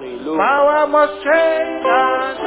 rìn lóru. Power must change and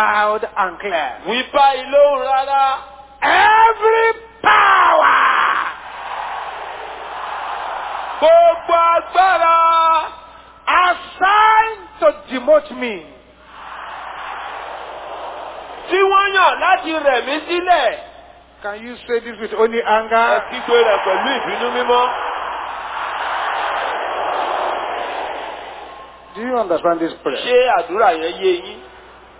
loud and clear. wí báyìí lóhùn rárá. Every power Gbogbo agbára assigned to demote me, tí wọ́n yàn láti rẹ̀ mí sílẹ̀. can you say this with only Ẹ anger? kígbe rẹ̀ pẹ̀lú ìbínú mímọ́. Do you understand this prayer? Ṣé àdúrà yẹn yé yín?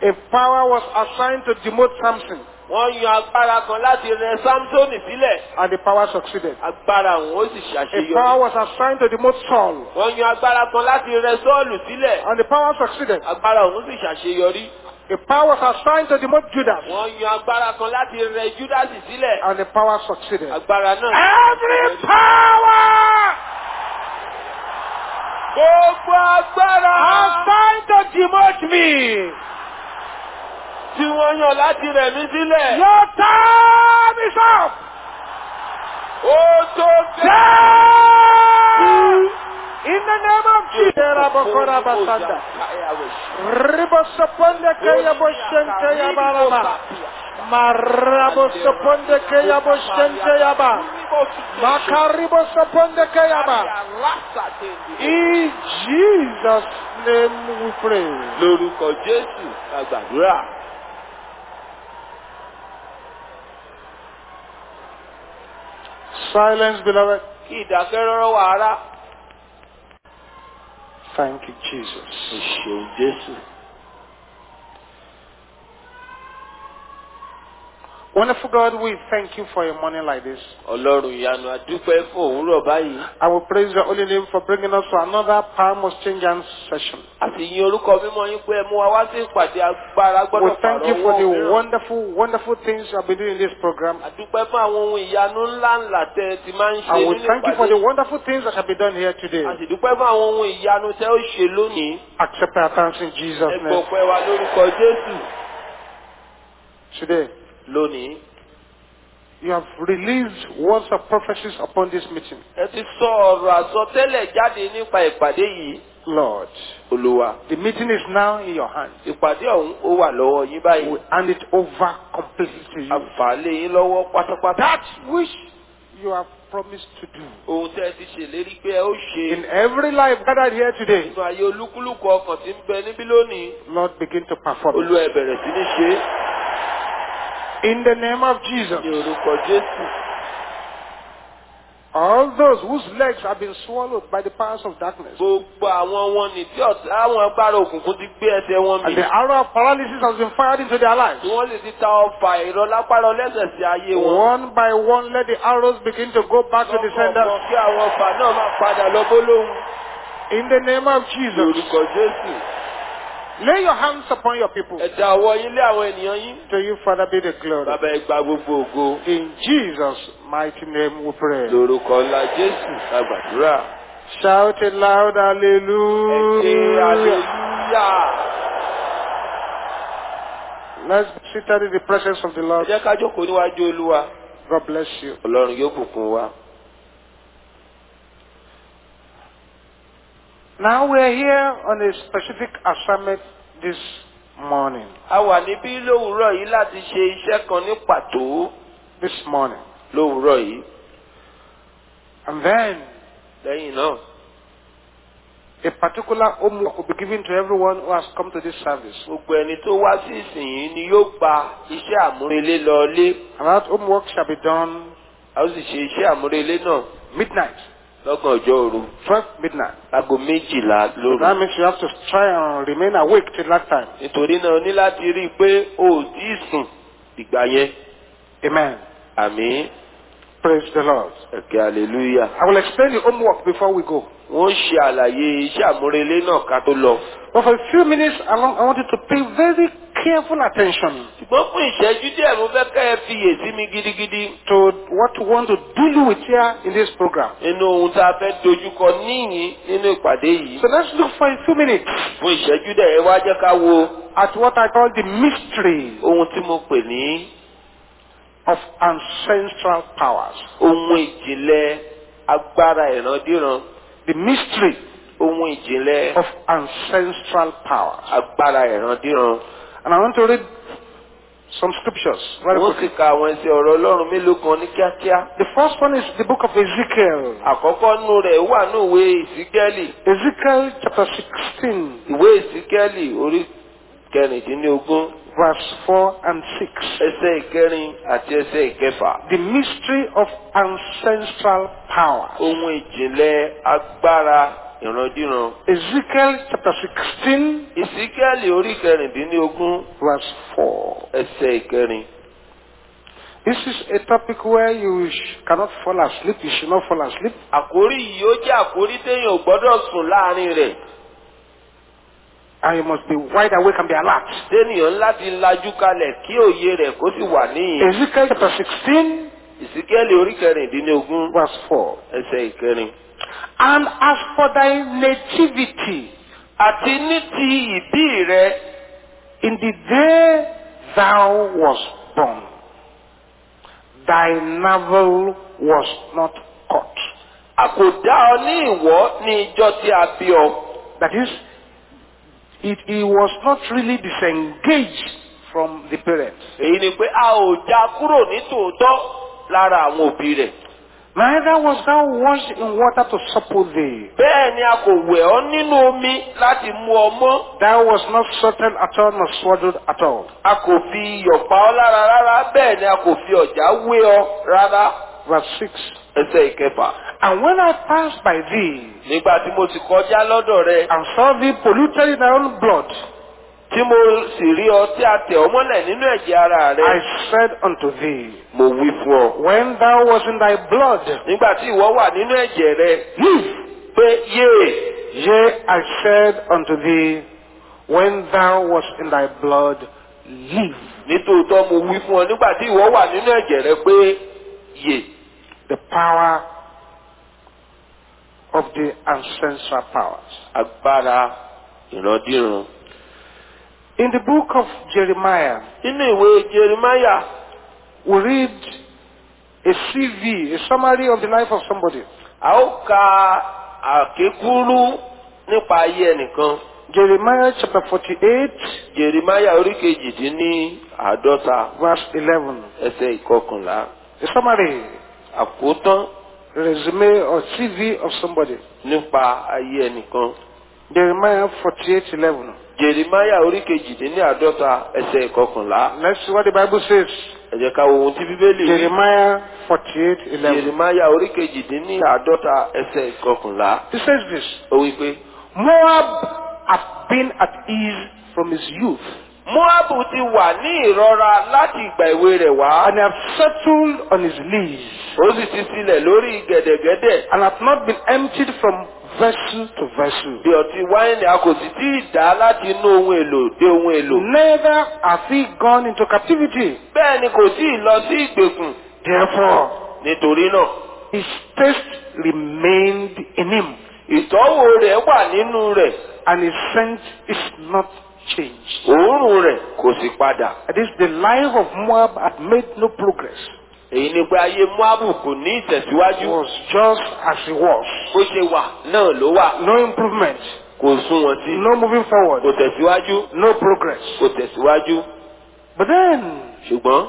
A power was assigned to demote Samson, Wọ́n yan agbára kan láti rẹ̀ Sámsónì sílẹ̀. and the power succeeded. Agbára òun ó sì A ṣàṣeyọrí. power was assigned to demote Saul, Wọ́n yan agbára kan láti rẹ̀ Sọ́ọ̀lù sílẹ̀. and the power succeeded. Agbára òun sì ṣàṣeyọrí. A power was assigned to demote Judas, Wọ́n yan agbára kan láti rẹ̀ Júdásì sílẹ̀. and the power succeeded. Agbára náà. Every power Gbogbo agbára assigned to demote me, tí wọ́n yàn láti rẹ̀ mí sílẹ̀. your time is up. Ó tó bẹ́ẹ̀. In the name of Jesus, Rabokora Basanda. Ribosoponde Kaya Boshente Yabarama. Marabo Soponde Kaya Boshente Yaba. Makaribo Soponde Kayaba. In Jesus' name we pray. Lórúkọ Jésù gbàdúrà. Silence, beloved. Kí ìdákẹ́rọ́rọ́ wà rá. Thank you, Jesus. Wonderful God, we thank you for a morning like this. Ọlọ́run ìyanu adúpẹ́ fún òwúrọ̀ báyìí. I will praise your holy name for bringing us to another Change Hands session. A sì yin orúkọ mímọ́ yín pé ẹ mú wa wá sí ìpàdé agbára We thank you for the wonderful, wonderful things you have been doing in this program. Adúpẹ́ fún àwọn ohun ìyanu ńlá ńlá tẹ ẹ ti máa ń ṣe And we nínú thank you for the wonderful things that have been done here today. A fún àwọn ohun ìyanu tẹ ó ṣe lónìí. Accept our thanks in Jesus' name. gbọ́pẹ́ wa lórúkọ Jésù. Today, Lónìí. you have released words of prophecies upon this meeting. Ẹ ti sọ ọ̀rọ̀ àsọtẹ́lẹ̀ jáde nípa ìpàdé yìí. Lord, Olúwa. the meeting is now in your hands. Ìpàdé ọ̀hún ó wà lọ́wọ́ yín báyìí. We hand it over completely to you. Àǹfààní yín lọ́wọ́ pátápátá. That which you have promised to do. Ohun tẹ́ ẹ ti ṣèlérí pé ẹ ó ṣe. In every life gathered here today, Nínú ayé olúkúlùkù ọkàn tí ń bẹ níbí lónìí. Lord, begin to perform. Olúwa ẹ bẹ̀rẹ̀ sí ní ṣe. In the name of Jesus. Ní orúkọ Jésù. All those whose legs have been swallowed by the powers of darkness, Gbogbo àwọn wọn ní tí ọ̀tá àwọn agbára òkùnkùn ti gbé ẹsẹ̀ wọn and the arrow of paralysis has been fired into their lives. Wọ́n lè ti ta ọfà ìrọ̀lápárọ̀ lẹ́sẹ̀ sí ayé wọn. One by one, let the arrows begin to go back to the sender. Lọ́kọ̀ọ̀kan kí àwọn ọfà náà máa padà lọ bólóhùn. In the name of Jesus, Jésù. Lay your hands upon your people. Ẹ dá ọwọ́ yín lé àwọn ènìyàn yín. To you, Father, be the glory. Bàbá ẹ gba gbogbo ògo. In Jesus' mighty name we pray. Lórúkọ ńlá Jésù la gbàdúrà. Shout it loud, Ẹ hallelujah. hallelujah. Let's seated in the presence of the ẹ Lord. jẹ́ ká jókòó níwájú olúwa God bless you. ọlọ́run yóò bùkún wa. Now we are here on a specific assignment this morning. a wà níbí lówùúrọ̀ yìí láti ṣe iṣẹ́ kan ní pàtó This morning. lówùúrọ̀ yìí And then lẹ́yìn náà a particular homework will be given to everyone who has come to this service. gbogbo ẹni tó wá sí ìsìn yìí ni yóò gba iṣẹ́ àmúrelé lọlé And that homework shall be done a ó sì ṣe iṣẹ́ àmúrelé náà midnight, lọ́gàn ọjọ́ òru 12 midnight. aago méjìlá lóru. That means you have to try and remain awake till that time. nítorí náà o ní láti rí i pé o ò tí ì sùn ìgbà yẹn Amen. àmì Praise the Lord. ẹ̀kẹ́ hallelujah. I will explain the homework before we go. wọ́n ṣe àlàyé iṣẹ́ àmúrelé náà ká tó lọ. But for a few minutes, I want, I want you to pay very careful attention ṣùgbọ́n fún ìṣẹ́jú díẹ̀ mo fẹ́ kẹ́ ẹ fiyè sí mi gidigidi to what we want to deal with here in this program. nínú ohun tá a fẹ́ dojúkọ níyìn nínú ìpàdé yìí. So let's look for a few minutes fún ìṣẹ́jú díẹ̀ ẹ wá jẹ́ ká wo at what I call the mystery ohun tí mo pè ní of ancestral powers. ohun ìjìnlẹ̀ agbára ìrandíran The mystery ohun ìjìnlẹ̀ of ancestral powers. agbára ìrandíran. And I want to read some scriptures wọ́n sì ka àwọn ẹsẹ̀ ọ̀rọ̀ ọlọ́run mélòó kan ní kíákíá. The first one is the book of Ezekiel. àkọ́kọ́ nù rẹ̀ wà ní ìwé ìsíkẹ́lì Ezekiel chapter 16, ìwé ìsíkẹ́lì orí kẹrìndínlógún verse 4 and 6. ẹsẹ̀ ìkẹrin àti ẹsẹ̀ ìkẹfà. The mystery of ancestral powers. ohun ìjìnlẹ̀ agbára ìrandíran. Ezekiel chapter 16, ìsíkẹ́lì orí kẹrìndínlógún verse 4. ẹsẹ̀ ìkẹrin. This is a topic where you cannot fall asleep. You should not fall asleep. àkórí yìí ó jẹ́ àkórí téèyàn ò gbọ́dọ̀ sùn láàrin rẹ̀. And you must be wide awake and be alert. téèyàn láti lajú kalẹ̀ kí òye rẹ̀ kó sì wà níyìn. Ezekiel chapter 16, ìsíkẹ́lì orí kẹrìndínlógún verse 4. ẹsẹ̀ ìkẹrin. And as for thy nativity, àti ní ti ìbí rẹ in the day thou wast born, thy navel was not cut. a kò dá ọ ní ìwọ́ ní ìjọ tí a bí ọ. That is, it, he was not really disengaged from the parents. èyí ni pé a ò já kúrò ní tòótọ́ lára àwọn òbí rẹ̀. Neither was thou washed in water to supple thee. bẹ́ẹ̀ ni a kò wẹ̀ ọ́ nínú omi láti mú ọ mọ́. Thou was not salted at all, nor swaddled at all. a kò fi iyọ̀ pa ọ́ lára rárá bẹ́ẹ̀ ni a kò fi ọ̀já wé ọ rárá. Verse 6. Ẹsẹ̀ ìkẹfà. And when I passed by thee, nígbà tí mo sì kọjá lọ́dọ̀ rẹ and saw thee polluted in thy own blood, tí mo sì rí ọ tí a tẹ̀ ọ́ mọ́lẹ̀ nínú ẹ̀jẹ̀ ara rẹ. I said unto thee, mo wí fún ọ. When thou was in thy blood, nígbà tí ìwọ wà nínú ẹ̀jẹ̀ rẹ live. pé yéè. Yea, I said unto thee, when thou was in thy blood, live. nítòótọ́ mo wí fún ọ nígbà tí ìwọ wà nínú ẹ̀jẹ̀ rẹ pé yè. The power of the ancestral powers. agbára ìrandíran. In the book of Jeremiah, nínú ìwé Jeremiah. we read a CV, a summary of the life of somebody. a ó ka àkékúrú nípa ayé ẹnìkan. Jeremiah chapter 48, jeremáyà orí kejìdínní àádọ́ta verse 11. ẹsẹ̀ ìkọkànlá. A summary, àkótán resume or CV of somebody. nípa ayé ẹnìkan. Jeremiah 48, 11. jeremáyà orí kejìdínní àádọ́ta ẹsẹ̀ ìkọkànlá. Let's see what the Bible says. ẹ jẹ́ ká wo ohun tí bíbélì wí. Jeremiah 48, 11. jeremáyà orí kejìdínní àádọ́ta ẹsẹ̀ ìkọkànlá. He says this. ó wí pé. Moab hath been at ease from his youth, Moabu ti wà ní ìrora láti ìgbà èwe rẹ̀ wá. and hath settled on his lees, Ó sì ti sílẹ̀ lórí gẹ̀dẹ̀gẹ̀dẹ̀. and hath not been emptied from vessel to vessel. Bí ọtí wáìnì a kò sì tí ì dá láti inú ohun èlò dé ohun èlò. Neither hath he gone into captivity. Bẹ́ẹ̀ ni kò tí ì lọ sí ìgbèkùn. Therefore, Nítorí náà, his taste remained in him, ìtọ́wò rẹ̀ wà nínú rẹ̀. and his scent is not changed. òórùn rẹ̀ kò sì padà. That is, the life of Moab had made no progress. èyí ni pé ayé moabu kò ní It ìtẹ̀síwájú. was just as it was. bó ṣe wà náà ló wà. No improvement, kò sún wọn sí. no moving kò forward, tẹ̀síwájú. no progress. kò tẹ̀síwájú. But then, ṣùgbọ́n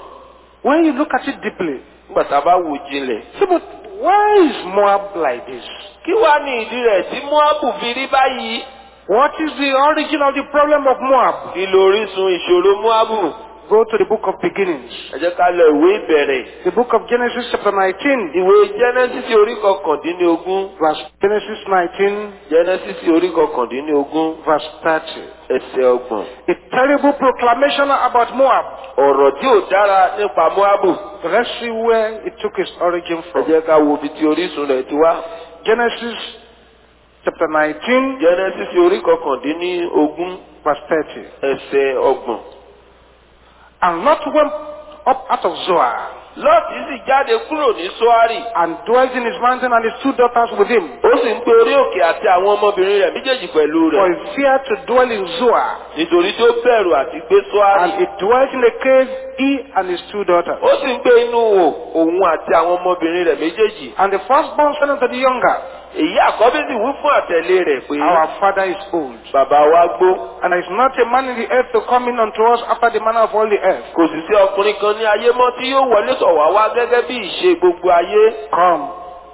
when you look at it deeply, nígbà tá a bá wò jinlẹ̀. see, but why is Moab like this? kí wàá ní ìdí rẹ̀ tí moabu fi rí báyìí. What is the origin of the problem of Moab? kí lórísun ìṣòro moabu. Go to the book of beginnings. ẹ jẹ́ ká lọ ìwé ìbẹ̀rẹ̀. The book of Genesis chapter 19, ìwé genesis orí kọkàndínlógún. verse Genesis 19, genesis orí kọkàndínlógún verse 30. ẹsẹ̀ ọgbọ̀n. A terrible proclamation about Moab. ọ̀rọ̀ tí ò dára nípa moabu. Let's see where it took its origin ẹ from. jẹ́ ká wo ibi tí orísun rẹ̀ ti wá. Genesis chapter 19, genesis orí kọkàndínlógún verse 30. ẹsẹ̀ ọgbọ̀n. And Lot went up out of Zoar lọ́ọ̀tì sì jáde kúrò ní soari. and dwelt in his mountain and his two daughters with him. ó sì ń pe orí òkè àti àwọn ọmọbìnrin rẹ̀ méjèèjì pẹ̀lú For rẹ̀. he feared to dwell in Zoar. nítorí tó bẹ̀rù àti gbé soari. And he dwelt in a cave, he and his two daughters. ó sì ń gbé inú wò òun àti àwọn ọmọbìnrin rẹ̀ méjèèjì. And the firstborn said unto the younger, èyí àkọ́bí sì wí fún àtẹ̀lé rẹ̀ pé Our father is old, bàbá wa gbó. and there is not a man in the earth to come in unto us after the manner of all the earth. kò sì sí ọkùnrin kan ní ayé mọ́ tí yóò wọlé tọ̀ wá wá gẹ́gẹ́ bí ìṣe gbogbo ayé Come,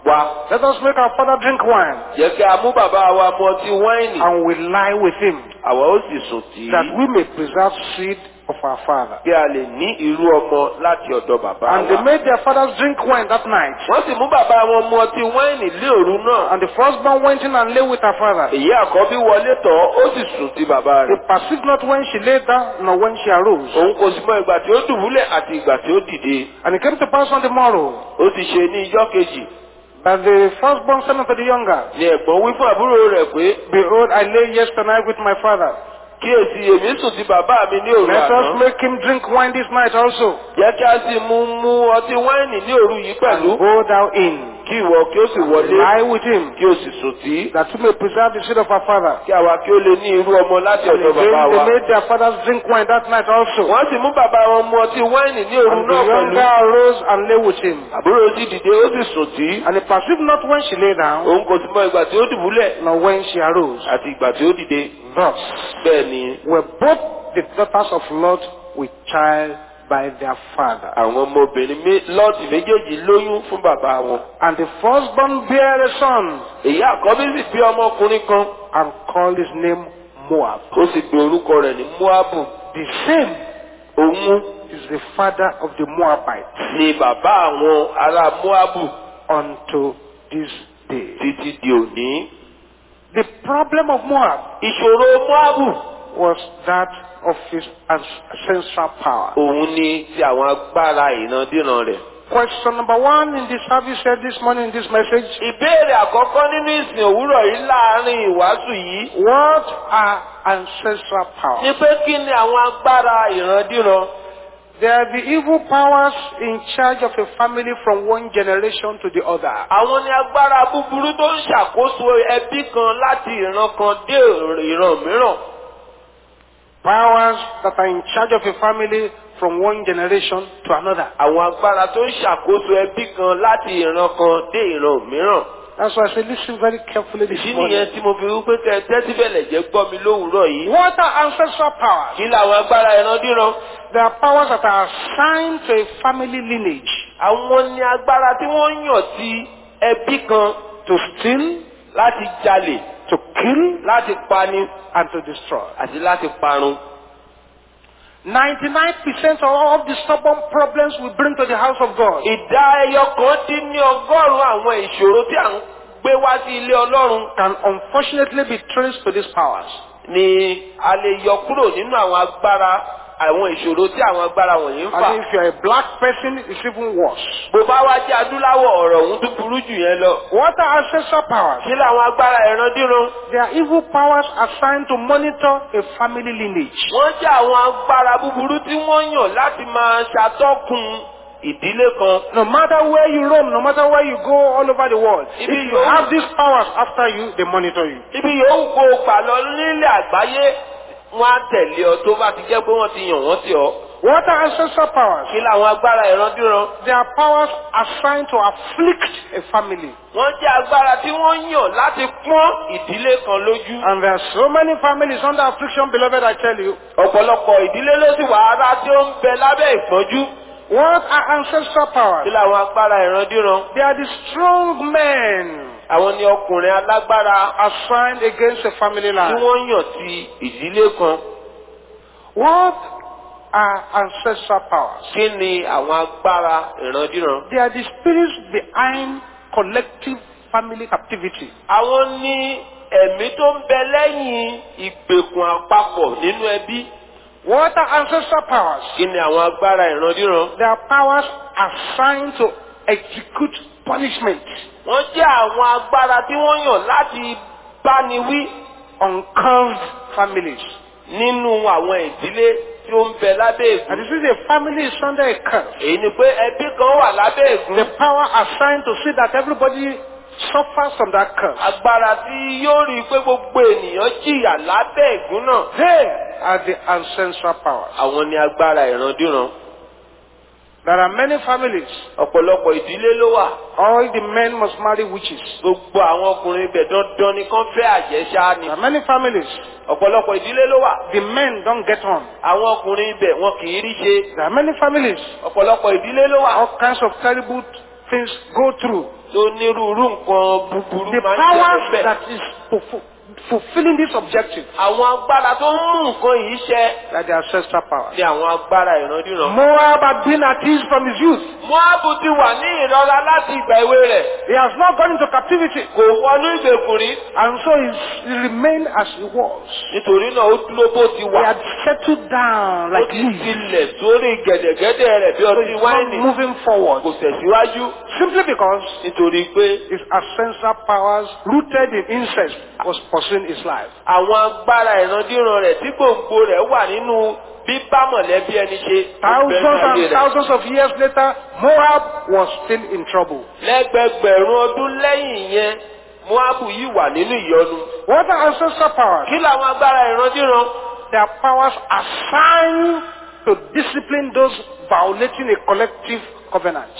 wa. let us make our father drink wine, jẹ́ kí a mú bàbá wa mu ọtí wáìnì. and we lie with him, àwa ó sì sùn tì that we may preserve seed of our father. kí a lè ní irú ọmọ láti ọ̀dọ̀ bàbá And they wa. made their fathers drink wine that night. wọ́n sì mú bàbá wọn mu ọtí wáìnì lé òru náà. And the firstborn went in and lay with her father. èyí àkọ́bí wọlé tọ̀ ó sì sùn ti bàbá rẹ̀. perceived not when she lay down, nor when she arose. òun kò sì mọ ìgbà tí ó dùbúlẹ̀ àti ìgbà tí ó dìde. And it came to pass on the morrow ó ti ṣe ní ijọ́ kejì. that the firstborn said unto the younger, ni ẹ̀gbọ́n wí fún àbúrò rẹ̀ pé Behold, I lay yesternight with my father. Kíyèsí èmi sùn ti bàbá mi ní òru Let us àná. make him drink wine this night also. jẹ́ kí a sì mú mú ọtí wáìnì ní òru yìí pẹ̀lú. And go thou in, kí ìwọ kí ó sì wọlé with him, kí o sì sùn tí. that we may preserve the seed of our father. kí àwa kí ó lè ní irú ọmọ láti And ọ̀dọ̀ again bàbá they wa. made their fathers drink wine that night also. wọ́n sì mú bàbá wọn mu ọtí wáìnì ní òru And the náà younger pẹ̀lú. arose and lay with him. àbúrò sì dìde ó sì sùn tí. And he perceived not when she lay down, òun kò sì mọ ìgbà tí ó dùbúlẹ̀ nor when she arose. àti ìgbà tí ó dìde. Thus bẹ́ẹ̀ ni were both the daughters of Lot with child by their father. àwọn ọmọbìnrin mé- lọ́ọ̀tì méjèèjì lóyún fún bàbá wọn. And the firstborn bare a son èyí àkọ́bí sì bí ọmọkùnrin kan and called his name Moab. ó sì pe orúkọ rẹ̀ ní moabu. The same òun is the father of the Moabites ni bàbá àwọn ará moabu unto this day. títí di òní. The problem of Moab ìṣòro moabu was that of his ancestral power. òun ni ti àwọn agbára ìrandíran rẹ̀. Question number one in the service said this morning in this message ìbéèrè àkọ́kọ́ nínú ìsìn òwúrọ̀ yìí láàrin ìwàásù yìí What are ancestral powers? pé kí ni àwọn agbára ìrandíran. They are the evil powers in charge of a family from one generation to the other. àwọn ni agbára búburú tó ń ṣàkóso ẹbí kan láti ìran kan dé ìran mìíràn. Powers that are in charge of a family from one generation to another. àwọn agbára tó ń ṣàkóso ẹbí kan láti ìran kan dé ìran mìíràn. That's why I say listen very carefully this ìdí morning. nìyẹn tí mo fi wípé kẹ tẹ́tí bẹ̀lẹ̀ jẹ́ gbọ́ mi lówùúrọ̀ yìí. What are ancestral powers? kí làwọn agbára ìrandíran. They are powers that are assigned to a family lineage àwọn ni agbára tí wọ́n yàn sí ẹbí kan to steal, láti jalè to kill, láti pani and to destroy. àti láti parun. 99% of all the stubborn problems we bring to the house of God ìdá ẹyọ kan dín ní ọgọ́rùn-ún àwọn ìṣòro tí à ń gbé wá sí ilé ọlọ́run can unfortunately be traced to these powers. ni a lè yọ kúrò nínú àwọn agbára àwọn ìṣòro tí àwọn agbára wọ̀nyí ń fà. And if you're a black person, it's even worse. bó bá wá jẹ́ adúláwọ̀ ọ̀rọ̀ ọ̀hún tó burú jù yẹn lọ. What are ancestral powers? kí làwọn agbára ìrandíran. They are evil powers assigned to monitor a family lineage. wọ́n jẹ́ àwọn agbára búburú tí wọ́n yàn láti máa ṣàtọ́kùn ìdílé kan. No matter where you roam, no matter where you go all over the world, if If you you- have these powers after you, they monitor you. ibi yòówù o gbà lọ nílẹ̀ àgbáyé wọ́n á tẹ̀lé ọ tó bá ti jẹ́ pé wọ́n ti yàn wọ́n sí ọ. What are ancestral powers? kí làwọn agbára ìrandíran. They are powers assigned to afflict a family. wọ́n jẹ́ agbára tí wọ́n yàn láti pọ́n ìdílé kan lójú. And there are so many families under affliction, beloved, I tell you. ọ̀pọ̀lọpọ̀ ìdílé ló sì wà ara tí ó ń bẹ lábẹ́ ìpọ́njú. What are ancestral kí powers? làwọn agbára ìrandíran. They are the strong men àwọn ni ọkùnrin alágbára assigned against a family tí line. wọ́n yàn ti ìdílé kan. What are ancestral powers? kí ni àwọn agbára ìrandíran. They are the spirits behind collective family captivity. àwọn ní ẹ̀mí tó ń bẹ lẹ́yìn ìgbèkùn àpapọ̀ nínú ẹbí. What are ancestral powers? kí ni àwọn agbára ìrandíran. They are powers assigned to execute punishment wọ́n jẹ́ àwọn agbára tí wọ́n yàn láti báni wí cursed families. nínú àwọn ìdílé tí ó ń bẹ lábẹ́ And ègún. this is a family is under a curse. èyí ni pé ẹbí kan wà lábẹ́ ègún. The power assigned to see that everybody suffers from that curse. agbára tí yóò rí i pé gbogbo ènìyàn jìyà lábẹ́ ègún náà. They are the ancestral powers. àwọn ni agbára ìrandíran. There are many families. ọ̀pọ̀lọpọ̀ ìdílé ló wà. All the men must marry witches. gbogbo àwọn ọkùnrin ibẹ̀ dandan ni kán fẹ́ àjẹsà ni. There are many families. ọ̀pọ̀lọpọ̀ ìdílé ló wà. The men don't get on. àwọn ọkùnrin ibẹ̀ wọn kì í rí ṣe. There are many families. ọ̀pọ̀lọpọ̀ ìdílé ló wà. All kinds of terrible things go through. tó nírúurú nǹkan búburú The máa ń power ṣẹlẹ̀ bẹ́ẹ̀. that is fulfill- fulfilling this objective àwọn agbára tó ń mú nǹkan yìí ṣẹ are the ancestral powers. ni àwọn agbára ìrandíran. Moab had been at ease from his youth. Moabu ti wà ní ìrora láti ìgbà èwe rẹ̀. He has not gone into captivity. Kò wọnú ìgbèkùn rí. And so he remained as he was. Nítorí náà ó dúró bó ti He wà. had settled down Ó like ti leaves. tilẹ̀ sórí gẹ̀dẹ̀gẹ̀dẹ̀ rẹ̀ bí ọtí wáìnì. moving forward. Kò tẹ̀síwájú Simply because nítorí pé his ancestral powers rooted in incest was pursuing his life. àwọn agbára ìrandíran rẹ̀ tí gbòǹgbò rẹ̀ wà nínú bíbá mọ̀lẹ́bí ẹni ṣe. Thousands and thousands of years later, Moab was still in trouble. Lẹ́gbẹgbẹ̀rún ọdún lẹ́yìn yẹn, Moabu yìí wà nínú ìyọnu. What are ancestral powers? Kí làwọn agbára ìrandíran? They are powers assigned to discipline those violating a collective covenant.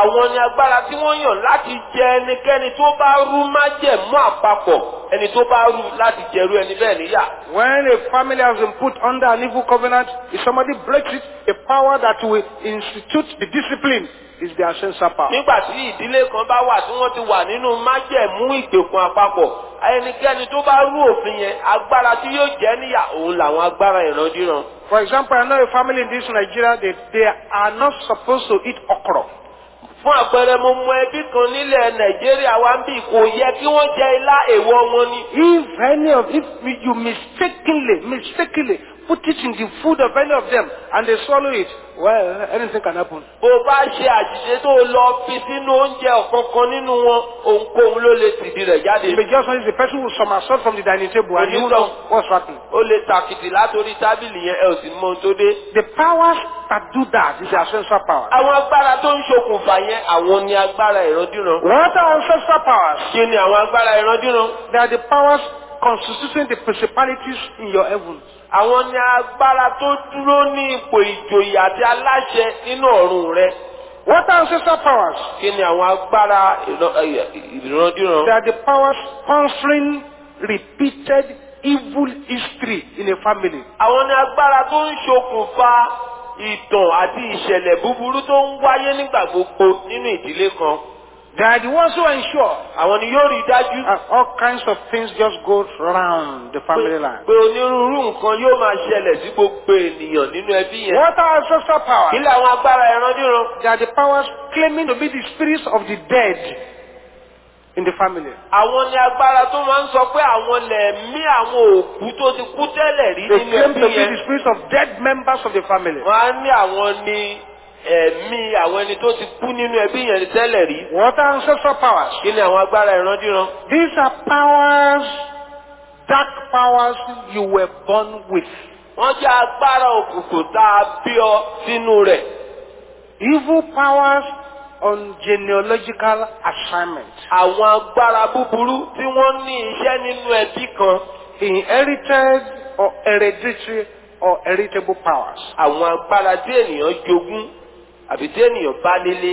Àwọn ni agbára tí wọ́n yàn láti jẹ ẹnikẹ́ni tó bá rú májẹ̀mú àpapọ̀ ẹni tó bá rú láti jẹrú ẹni bẹ́ẹ̀ níyà. When a family has been put under an evil covenant, if somebody breaks it, a power that will institute the discipline is the ancestral power. Nígbà tí ìdílé kan bá wà tí wọ́n ti wà nínú májẹ̀mú ìgbèkùn àpapọ̀ ẹnikẹ́ni tó bá rú òfin yẹn agbára tí yóò jẹ́ níyà òun làwọn agbára ìrandíran. For example, I know a family in this Nigeria, they, they are not supposed to eat okra. Fún àpẹẹrẹ mo mọ ẹbí kan nílẹ̀ Nàìjíríà wa ń bì kò yẹ kí wọ́n jẹ ilá èèwọ̀ wọn ni. If any of, if you mistakenly, mistakenly put it in the food of any of them and they swallow it, well, anything can happen. Bó o bá ṣe àṣìṣe tó o lọ fi sínú oúnjẹ ọ̀kankan nínú wọn, ohunkóhun ló lè tìdí rẹ̀ jáde. May just only the person will somersault from the dining table and you know what's happening. Ó lè tàkìtì látòrí tábìlì yẹn ẹ ò sì mọ ohun tó dé. The powers that do that is the ancestral power. Àwọn agbára tó ń ṣokùnfà yẹn, àwọn ni agbára ìrandíran. What are ancestral powers? Kí ni àwọn agbára ìrandíran? They are the powers constituting the principalities in your heavens. Àwọn ni agbára tó dúró ní ipò ìjòyè àti aláṣẹ nínú ọ̀run rẹ. What are ancestral powers? Kí ni àwọn agbára ìrandíran? They are the powers sponsoring repeated evil history in a family. Àwọn ni agbára tó ń ṣokùnfà ìtàn àti ìṣẹ̀lẹ̀ búburú tó ń wáyé nígbà gbogbo nínú ìdílé kan. They are the ones who ensure Àwọn ni yóò rí dájú that all kinds of things just go round the family line. pé onírúurú nǹkan yóò máa ṣẹlẹ̀ sí gbogbo ènìyàn nínú ẹbí yẹn. What are ancestral Kí powers? ni àwọn agbára ìrandíran? They are the powers claiming to be the spirits of the dead in the family. Àwọn ni agbára tó máa ń sọ pé àwọn lẹ̀mí àwọn òkú tó ti kú tẹ́lẹ̀ rí They nínú claim ẹbí to be yẹn. the spirits of dead members of the family. Wọ́n á ní àwọn ní ẹ̀mí àwọn ẹni tó ti kú nínú ẹbí yẹn tẹ́lẹ̀ rí. What are ancestral powers? Kí ni àwọn agbára ìrandíran? These are powers, dark powers you were born with. Wọ́n jẹ́ agbára òkùnkùn tá a bí ọ sínú rẹ̀. Evil powers on genealogical assignment. Àwọn agbára búburú tí wọ́n ní iṣẹ́ nínú ẹbí kan. Inherited or hereditary or heritable powers. àwọn agbára tí ènìyàn jogún àbí tí ènìyàn bá nílé.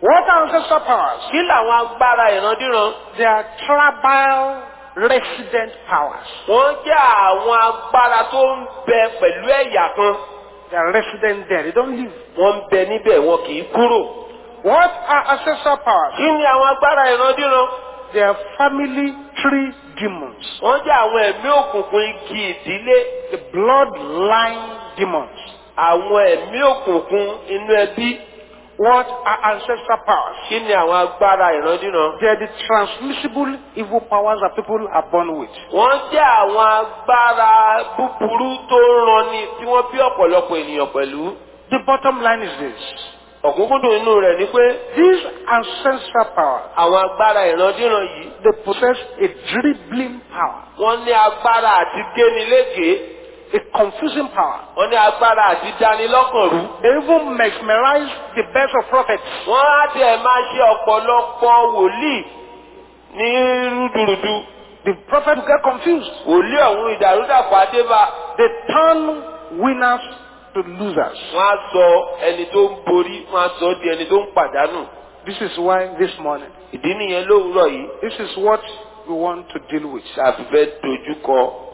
What are ancestral powers? kí làwọn agbára ìrandíran? They are tribal resident powers. wọ́n jẹ́ àwọn agbára tó ń bẹ pẹ̀lú ẹ̀yà kan. They are resident there. They don't live. wọ́n ń bẹ níbẹ̀ wọn kì í kúrò. What are ancestral powers? kí ni àwọn agbára ìrandíran? They are family tree demons. wọ́n jẹ́ àwọn ẹ̀mí òkùnkùn igi ìdílé. The bloodline demons. Àwọn ẹ̀mí òkùnkùn inú ẹbí. What are ancestral powers? kí ni àwọn agbára ìrandíran? They are the transmissible evil powers that people are born with. wọ́n jẹ́ àwọn agbára búburú tó ń ranni tí wọ́n bí ọ̀pọ̀lọpọ̀ ènìyàn pẹ̀lú. The bottom line is this. ọ̀kúnkúndùn inú rẹ̀ ni pé These ancestral powers, àwọn agbára ìrandíran yìí they possess a dribbling power, wọ́n ní agbára àti génilégèé a confusing power. wọ́n ní agbára àti dánilọ́kànrú. They even mesmerize the best of prophets. wọ́n á tiẹ̀ máa ṣe ọ̀pọ̀lọpọ̀ wòlíì ní rúdurùdu. The prophet get confused. wòlíì ọ̀hún ìdàrúdàpọ̀ adébá. They turn winners to losers. wọ́n á sọ ẹni tó ń borí wọ́n á sọ di ẹni tó ń pàdánù. This is why this morning, ìdí nìyẹn lówùúrọ̀ yìí this is what we want to deal with. ṣàfihàn dojúkọ nǹkan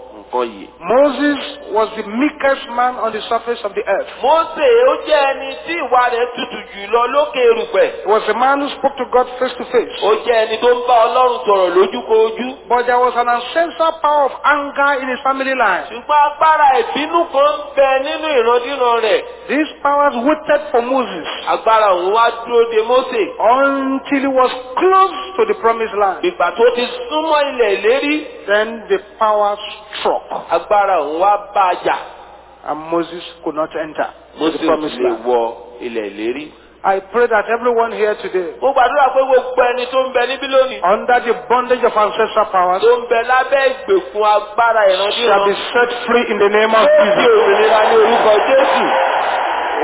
yìí. Moses was the meekest man on the surface of the earth. Mósè ó jẹ́ ẹni tí ìwà rẹ̀ tutù jù lọ lókè erùpẹ̀. He was a man who spoke to God face to face. ó jẹ́ ẹni tó ń bá ọlọ́run sọ̀rọ̀ lójúkojú. But there was an ancestral power of anger in his family line. ṣùgbọ́n agbára ìbínú kan ń bẹ nínú ìrandíran rẹ̀. These powers waited for Moses agbára òun wá dúró de Mósè. until he was close to the promised land. ìgbà tó ti súnmọ́ ilẹ̀ ìlérí. Then the power struck agbára òun wá bá a jà. and Moses could not enter sì lè wọ ilẹ̀ ìlérí. I pray that everyone here today, mo gbàdúrà pé gbogbo ẹni tó ń bẹ níbí lónìí. under the bondage of ancestral powers, tó ń bẹ lábẹ́ ìgbèkùn agbára shall ìrandíran. be set free in the name of ó Jesus. òmìnira ní orúkọ Jésù.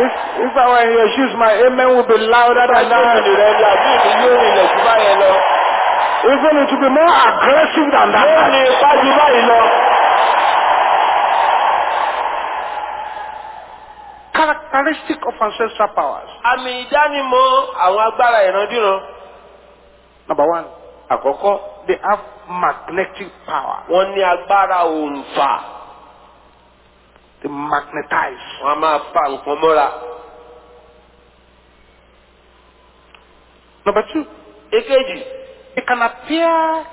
If, if I were in your shoes, my amen would be louder than that. ìrìn rẹ̀ ni àbí ìlú yóò rìnlẹ̀ jù báyẹn lọ. Even it will be more aggressive than that. ní ipá jù báyìí lọ. Characteristic of ancestral powers. Àmì ìdánimọ̀ àwọn agbára ìrandíran. Number one, Àkọ́kọ́, they have magnetic power. wọ́n ní agbára òǹfà. They magnetize. Wọ́n á máa fa nǹkan mọ́ra. Number two, Èkejì, they can appear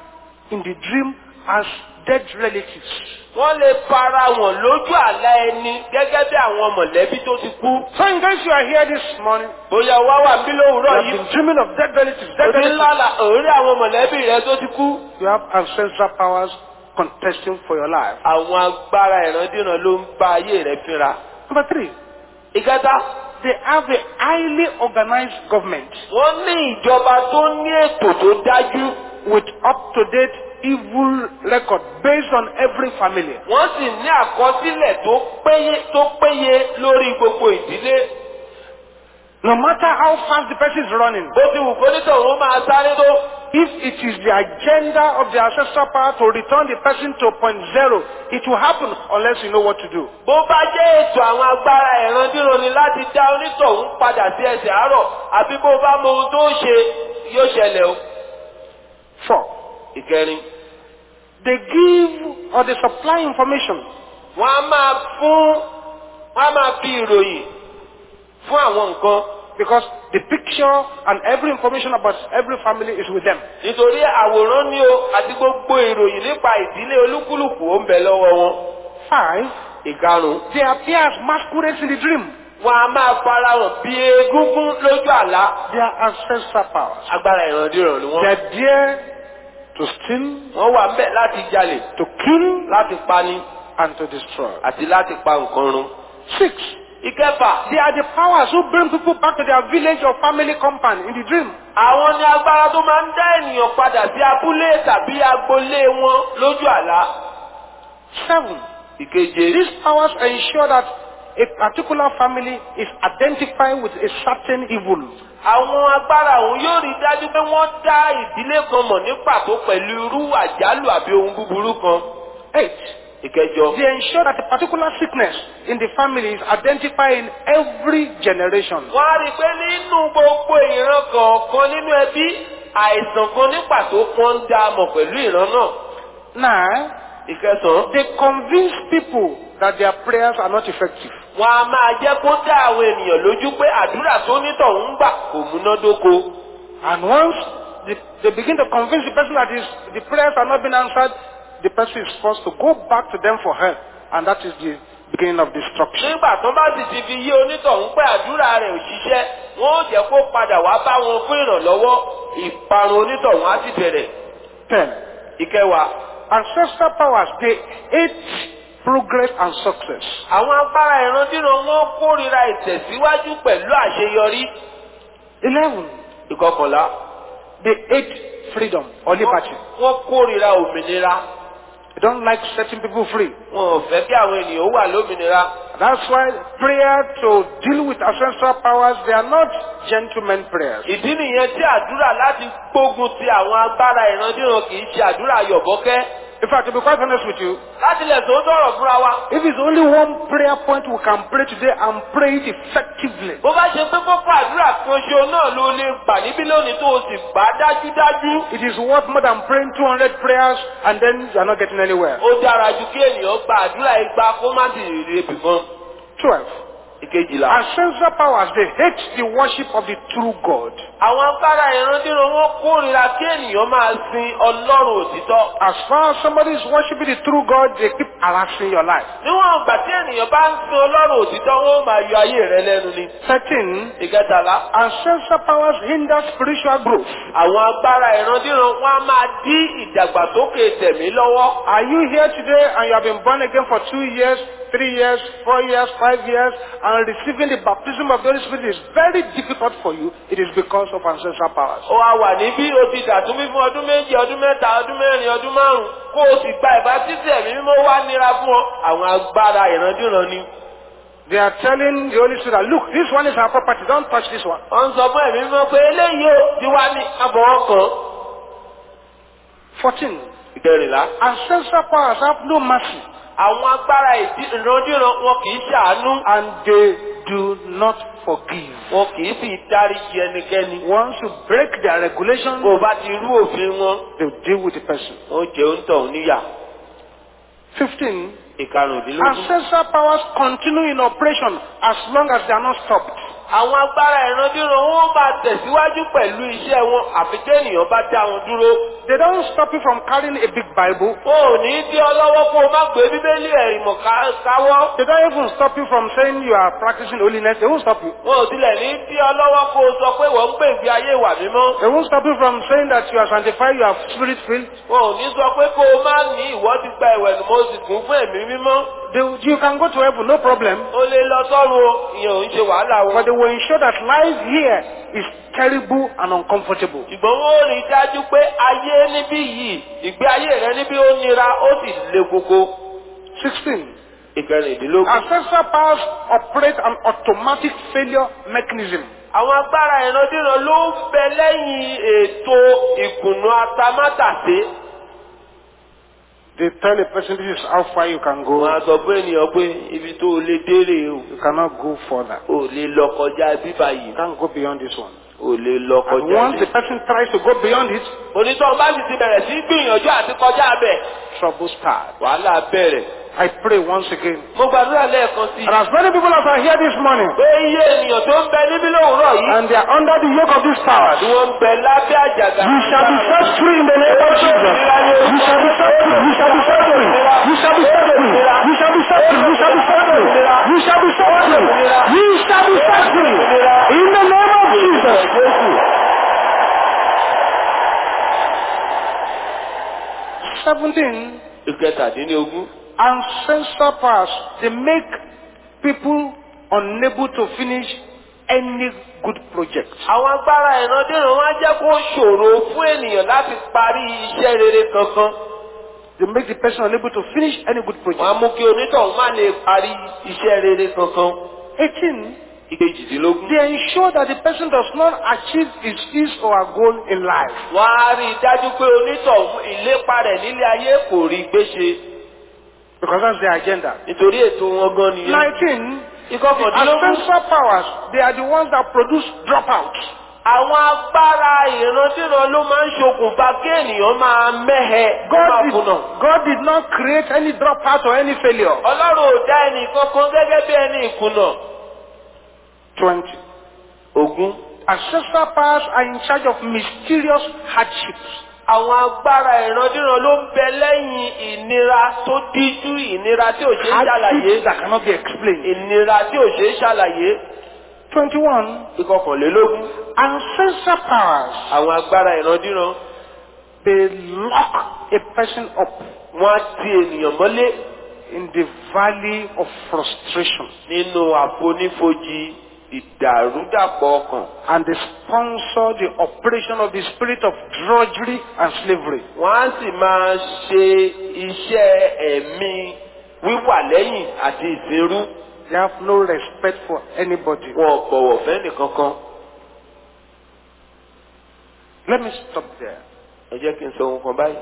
in the dream as dead relatives. wọ́n lè para wọn lójú àlá ẹni gẹ́gẹ́ bí àwọn mọ̀lẹ́bí tó ti kú. So in case you are here this morning, Bóyá wá wà bí you lówùúrọ̀ have yìí. been dreaming of dead relatives, dead relatives. ńlá òórí àwọn mọ̀lẹ́bí rẹ tó ti kú. You have ancestral powers contesting for your life. Àwọn agbára ìrandíran ló ń bá ayé rẹ fínra. Number three, Ìkẹta, they have a highly organized government wọ́n ní ìjọba tó ní ètò tó dájú. with up-to-date evil record based on every family. Wọ́n sì ní àkọsílẹ̀ tó péye tó péye lórí gbogbo ìdílé. No matter how fast the person is running, Bó ti wù kó nítorí máa sáré tó. if it is the agenda of the ancestral power to return the person to point zero, it will happen unless you know what to do. Bó bá jẹ́ ètò àwọn agbára ìrandíran ni láti dá onítọ̀hún padà sí ẹsẹ̀ àárọ̀ àbí bó bá mọ ohun tó ń ṣe yóò ṣẹlẹ̀ o. Four, Ìkẹrin, they give or they supply information wọ́n á máa fún wọ́n á máa fi ìròyìn fún àwọn nǹkan because the picture and every information about every family is with them. nítorí àwòrán ni o àti gbogbo ìròyìn nípa ìdílé olúkúlùkù ó ń bẹ lọ́wọ́ wọn. Five, Ìkarùn-ún, they appear as masquerades in the dream. wọ́n á máa farahàn bí egúngún lójú àlá. They are ancestral powers. Agbára ìrandíran ni wọ́n. are there to steal, Wọ́n wà ńbẹ̀ láti jalè, to kill, láti pani and to destroy. àti láti pa nǹkan run. Six, Ìkẹfà, they are the powers who bring people back to their village or family compound in the dream. àwọn ni agbára tó máa ń dá ènìyàn padà sí abúlé tàbí agboolé wọn lójú àlá. Seven, Ìkeje, these powers ensure that a particular family is identified with a certain evil. àwọn agbára òun yóò rí dájú pé wọ́n dá ìdílé kan mọ̀ ní pàtó pẹ̀lú irú àjálù àbí ohun búburú kan. Eight, ìkẹjọ. They ensure that a particular sickness in the family is identified in every generation. wọ́n á rí i pé nínú gbogbo ìran kọ̀ọ̀kan nínú ẹbí àìsàn kan ní pàtó kan ń dá a mọ̀ pẹ̀lú ìran náà. Now, ìkẹsàn-án. they convince people that their prayers are not effective. wọn a máa jẹ́ kó dá àwọn ènìyàn lójú pé àdúrà tó nítọ̀hún gbà kò múnádóko. And once they, they begin to convince the person that is, the prayers are not being answered, the person is forced to go back to them for help. And that is the beginning of destruction. nígbà tó bá sì ti fi yé onítọ̀hún pé àdúrà rẹ̀ ò ṣiṣẹ́ wọn ó jẹ́ kó padà wá bá wọn fún ìrànlọ́wọ́ ìparun onítọ̀hún á sì bẹ̀rẹ̀. 10. ìkẹwàá. Ancestral powers, they hate progress and success. àwọn agbára ìrandíran wọn kórìíra ìtẹ̀síwájú pẹ̀lú àṣeyọrí. 11. ìkọkànlá. They hate freedom or liberty. wọ́n kórìíra òmìnira. They don't like setting people free. wọn ò fẹ́ kí àwọn ènìyàn wà lómìnira. That's why prayer to deal with ancestral powers, they are not gentlemen prayers. ìdí nìyẹn tí àdúrà láti gbógun ti àwọn agbára ìrandíran kì í ṣe àdúrà yọ̀bọ́kẹ́. In fact, to be quite honest with you, if it's only one prayer point we can pray today and pray it effectively, it is worth more than praying 200 prayers and then you are not getting anywhere. ó dára ju kí ènìyàn gba àdúrà igba kó má sì rí ebì kan. 12. ìkejìlá. Ancestral powers, they hate the worship of the true God. Àwọn agbára ìrandíran wọn kórìíra kí ènìyàn máa sin ọlọ́run òtítọ́. As far as somebody is worshiping the true God, they keep harassing your life. níwọ̀n ìgbà tí ènìyàn bá ń sin ọlọ́run òtítọ́ wọn ó máa yọ ayé rẹ lẹ́nu ni. 13. ìkẹtàlá. Ancestral powers hinder spiritual growth. àwọn agbára ìrandíran wọn á máa dí ìdàgbàsókè tẹ̀mí lọ́wọ́. Are you here today and you have been born again for two years, three years, four years, five years, and receiving the baptism of the Holy Spirit is very difficult for you? It is because of ancestral powers. ó wá wà níbí o ti dàtúmí fún ọdún méjì ọdún mẹ́ta ọdún mẹ́rin ọdún márùn-ún kó o sì gba ìbátísí ẹ̀mí mímọ́ wá nira fún ọ àwọn agbára ìrandíran ni. They are telling the Holy Spirit, look, this one is our property, don't touch this one. wọ́n sọ fún ẹ̀mí mímọ́ pé eléyìí ó ti wá ní àbọ̀wọ́ kan. 14. ìkẹrìnlá. Ancestral powers have no mercy àwọn agbára ìrandíran wọn kì í ṣàánú and they do not forgive. wọn kì í sì dáríji ẹnikẹ́ni. Once you break their regulations, o bá ti rú òfin wọn they deal with the person. ó jẹ́ òǹtọ̀ níyà. 15. ìkarùndínlógún. Ancestral powers continue in operation as long as they are not stopped. Àwọn agbára ìrandíran wọn máa tẹ̀síwájú pẹ̀lú iṣẹ́ wọn àfi tẹ́nìyàn bá dá wọn dúró. They don't stop you from carrying a big Bible. ò ní dí ọ lọ́wọ́ kó o má gbé bíbélì ẹ̀rì mọ̀ ká- káwọ́. They don't even stop you from saying you are practicing holiness. They won't stop you. wọn ò tilẹ̀ ní dí ọ lọ́wọ́ kó o sọ pé wọ́n ń gbé ìgbé ayé ìwà mímọ́. They won't stop you from saying that you are sanctified, you are spirit filled. wọn ò ní sọ pé kó o má ní ìwọ ti gba ìwẹ̀nù mo sì kún fún ẹ̀mí mímọ́. They, you can go to heaven, no problem. o lè lọ sọ́run o ìyẹn ò ń ṣe wàhálà wọn. But they will ensure that life here is terrible and uncomfortable. ṣùgbọ́n wọ́n ò rí i dájú pé ayé níbí yìí ìgbé ayé rẹ níbí ó nira ó sì le koko. 16. ìkẹrìndínlógún. Ancestral powers operate an automatic failure mechanism. àwọn agbára ìrandíran ló ń bẹ lẹ́yìn ètò ìkùnà atamátàsé. They tell a person this is how far you can go. wọn á sọ fún ènìyàn pé ibi tó o lè dérè o You cannot go further. ò lè lọ kọjá bíbá yìí You can't go beyond this one. ò lè lọ And kọjá once the person tries to go beyond it, onítọ̀ bá sì ti bẹ̀rẹ̀ sí gbìyànjú àti kọjá bẹ̀ trouble starts. wàhálà bẹ̀rẹ̀. I pray once again. mo gbàdúrà lẹ́ẹ̀kan sí i. And as many people as are here this morning, pé iye ènìyàn tó ń bẹ níbí lówùúrọ̀ yìí and they are under the yoke of these powers, ni wọ́n ń bẹ lábẹ́ àjàgà. you shall be set free in the name of Jesus. You shall be set free. You shall be set free. You shall be set free. You shall be set free. You shall be set free. You shall be set free. You shall be set free. In the name of Jesus. Seventeen. ìkẹtàdínlógún. Ancestral powers, they make people unable to finish any good project. àwọn agbára ìrandíran wọn á jẹ́ kó ṣòro fún ènìyàn láti parí iṣẹ́ rere kankan. They make the person unable to finish any good project. wọ́n á mú kí onítọ̀hún má lè parí iṣẹ́ rere kankan. 18. ìkejìdínlógún. They ensure that the person does not achieve his, his or her goal in life. wọ́n á rí i dájú pé onítọ̀hún ìlépa rẹ̀ nílé ayé kò rí gbéṣe. Because that's their agenda. nítorí ètò wọn gan nìyẹn. 19. ìkọkàndínlógún Ancestral powers, they are the ones that produce dropouts. àwọn agbára ìrandíran ló máa ń ṣokùnfà kí ènìyàn máa mẹ́hẹ máa God kùnà. did, God did not create any dropout or any failure. ọlọ́run ò dá ẹnì kankan gẹ́gẹ́ bí ẹni ìkùnà. 20. ogún Ancestral powers are in charge of mysterious hardships. Àwọn agbára ìrandíran ló ń bẹ lẹ́yìn ìnira tó díjú ìnira tí ò ṣe é ṣàlàyé. that? Cannot be explained. ìnira tí ò ṣe é ṣàlàyé. 21. ìkọkànlélógún. Ancestral powers, àwọn agbára ìrandíran. They lock a person up. Wọ́n á ti ènìyàn mọ́lé. In the valley of frustration. Nínú àfonífojì ìdàrúdàpọ̀ ọkàn and they sponsor the operation of the spirit of drudgery and slavery. wọ́n á sì máa ṣe iṣẹ́ ẹ̀mí wíwà lẹ́yìn àti ìsìnrú They have no respect for anybody. wọn bọ̀wọ̀ fẹ́ni kankan. Let me stop there. ẹ jẹ́ kí n sọ ohun kan báyìí.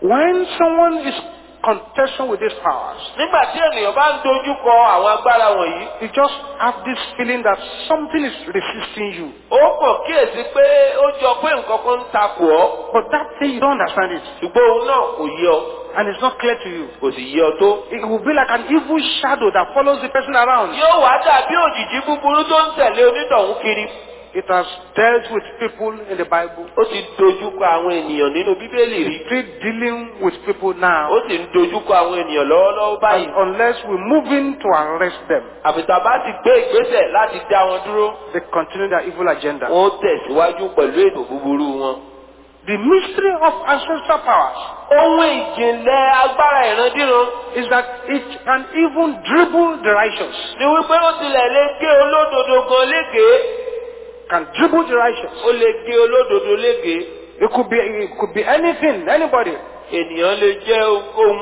When someone is contesting with these powers, nígbà tí ènìyàn bá ń dojú kọ àwọn agbára wọ̀nyí you just have this feeling that something is resisting you. ó kàn kíyèsí pé ó jọ pé nǹkan kan ń takò ọ́ But that thing, you don't understand it. ṣùgbọ́n òun náà kò yé ọ And it's not clear to you. kò sì yé ọ tó. It will be like an evil shadow that follows the person around. yóò wá dàbí òjìji búburú tó ń tẹ̀lé onítọ̀hún kiri. It has dealt with people in the Bible. ó ti dojú kọ àwọn ènìyàn nínú bíbélì rí. It's still dealing with people now. ó sì ń dojú kọ àwọn ènìyàn lọ́wọ́lọ́wọ́ báyìí. And unless we move in to arrest them, àbùtà bá ti gbé ìgbésẹ̀ láti dá wọn dúró. they continue their evil agenda. wọ́n tẹ̀síwájú pẹ̀lú ètò búburú wọn. The mystery of ancestral powers ohun ìjìnlẹ̀ agbára ìrandíran is that it can even dribble the righteous. ni wípé ó tilẹ̀ lè gé olódodo gan légèé. Can dribble the righteous. ó lè gé olódodo légèé. It could be it could be anything, anybody. ènìyàn lè jẹ́ ohunkóhun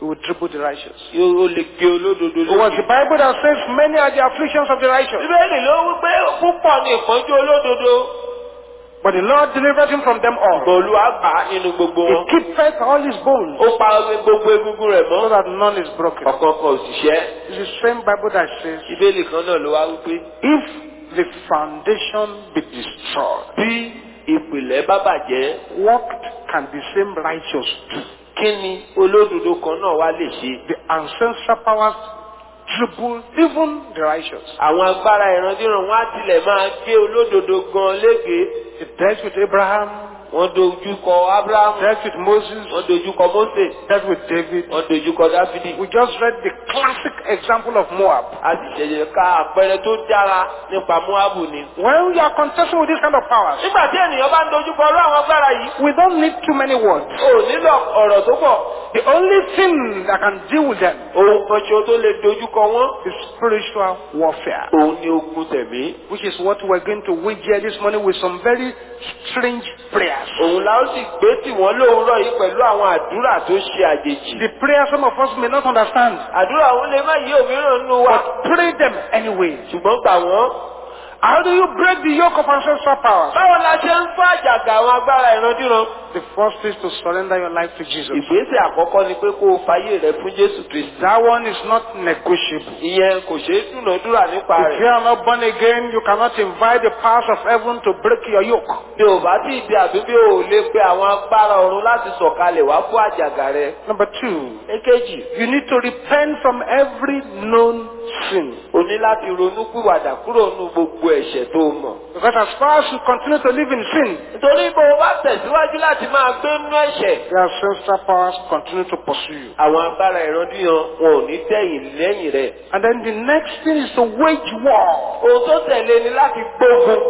It will dribble the righteous. yóò lè gé olódodo It was the. Bible that says many are the afflictions of the righteous. bíbélì ló wípé púpọ̀ ni ìpọ́njú olódodo. But the Lord delivered him from them all. Olúwa gbà nínú gbogbo He wọn. keepeth all his bones ó pa gbogbo egungun rẹ̀ so mọ́. that none is broken. ọ̀kọ̀ọ̀kan òṣìṣẹ́. It's the same Bible that says, bíbélì kan náà ló wá wípé if the foundation be destroyed, bí ìpìlẹ̀ bá bàjẹ́ what can the same righteous do? kí ni olódodo kan náà wá lè ṣe. The ancestral powers dribble even the righteous. àwọn agbára ìrandíran wọn á tilẹ̀ máa gé olódodo gan légèé. It dealt with Abraham, wọ́n dojú kọ abrahamu dealt with Moses, wọ́n dojú kọ mose dealt with David. wọ́n dojú kọ dáfídì. We just read the classic example of Moab. a sì ṣẹ̀ṣẹ̀ ka àpẹẹrẹ tó dára nípa moabu ni. When we are contesting with this kind of powers, nígbà tí ènìyàn bá ń dojú kọ irú àwọn agbára yìí we don't need too many words. ò nílò ọ̀rọ̀ tó pọ̀. The only thing that can deal with them ohun kan ṣo tó lè dojú kọ wọ́n. is spiritual warfare, òun ni ogun tẹ̀mí. which is what we're going to wage here this morning with some very strange prayers. Òun la ó sì gbé tì wọ́n lóòrọ̀ yìí pẹ̀lú àwọn àdúrà tó ṣe àjèjì. The prayers some of us may not understand, àdúrà òun lè má yí òmíràn nínú wa. but pray them anyway. ṣùgbọ́n gbà wọ́n. How do you break the yoke of ancestral powers? báwo la ṣe ń fún àjàgà àwọn agbára ìrandíran. The first is to surrender your life to Jesus. ìgbésẹ̀ àkọ́kọ́ ni pé kó o fayé rẹ fún jésù kristi. That one is not negotiable. ìyẹn kò ṣeé dúnàádúrà nípa If you rẹ̀. are not born again, you cannot invite the powers of heaven to break your yoke. bí o bá ì di àtúnbí o lè pe àwọn agbára ọ̀run láti sọ̀kalẹ̀ wá fún àjàgà rẹ. Number two, èkejì you need to repent from every known sin. o ní láti ronú pìwàdà kúrò nínú gbogbo ẹ̀ṣẹ̀ tó mọ̀. Because as far as you continue to live in sin, nítorí bó o bá tẹ̀síwájú láti máa gbé nínú ẹ̀ṣẹ̀. the ancestral powers continue to pursue you. àwọn agbára ìrandíran wọn ò ní tẹ̀yìn lẹ́yìn rẹ̀. And then the next thing is to wage war ohun tó tẹ̀lé ni láti gbógun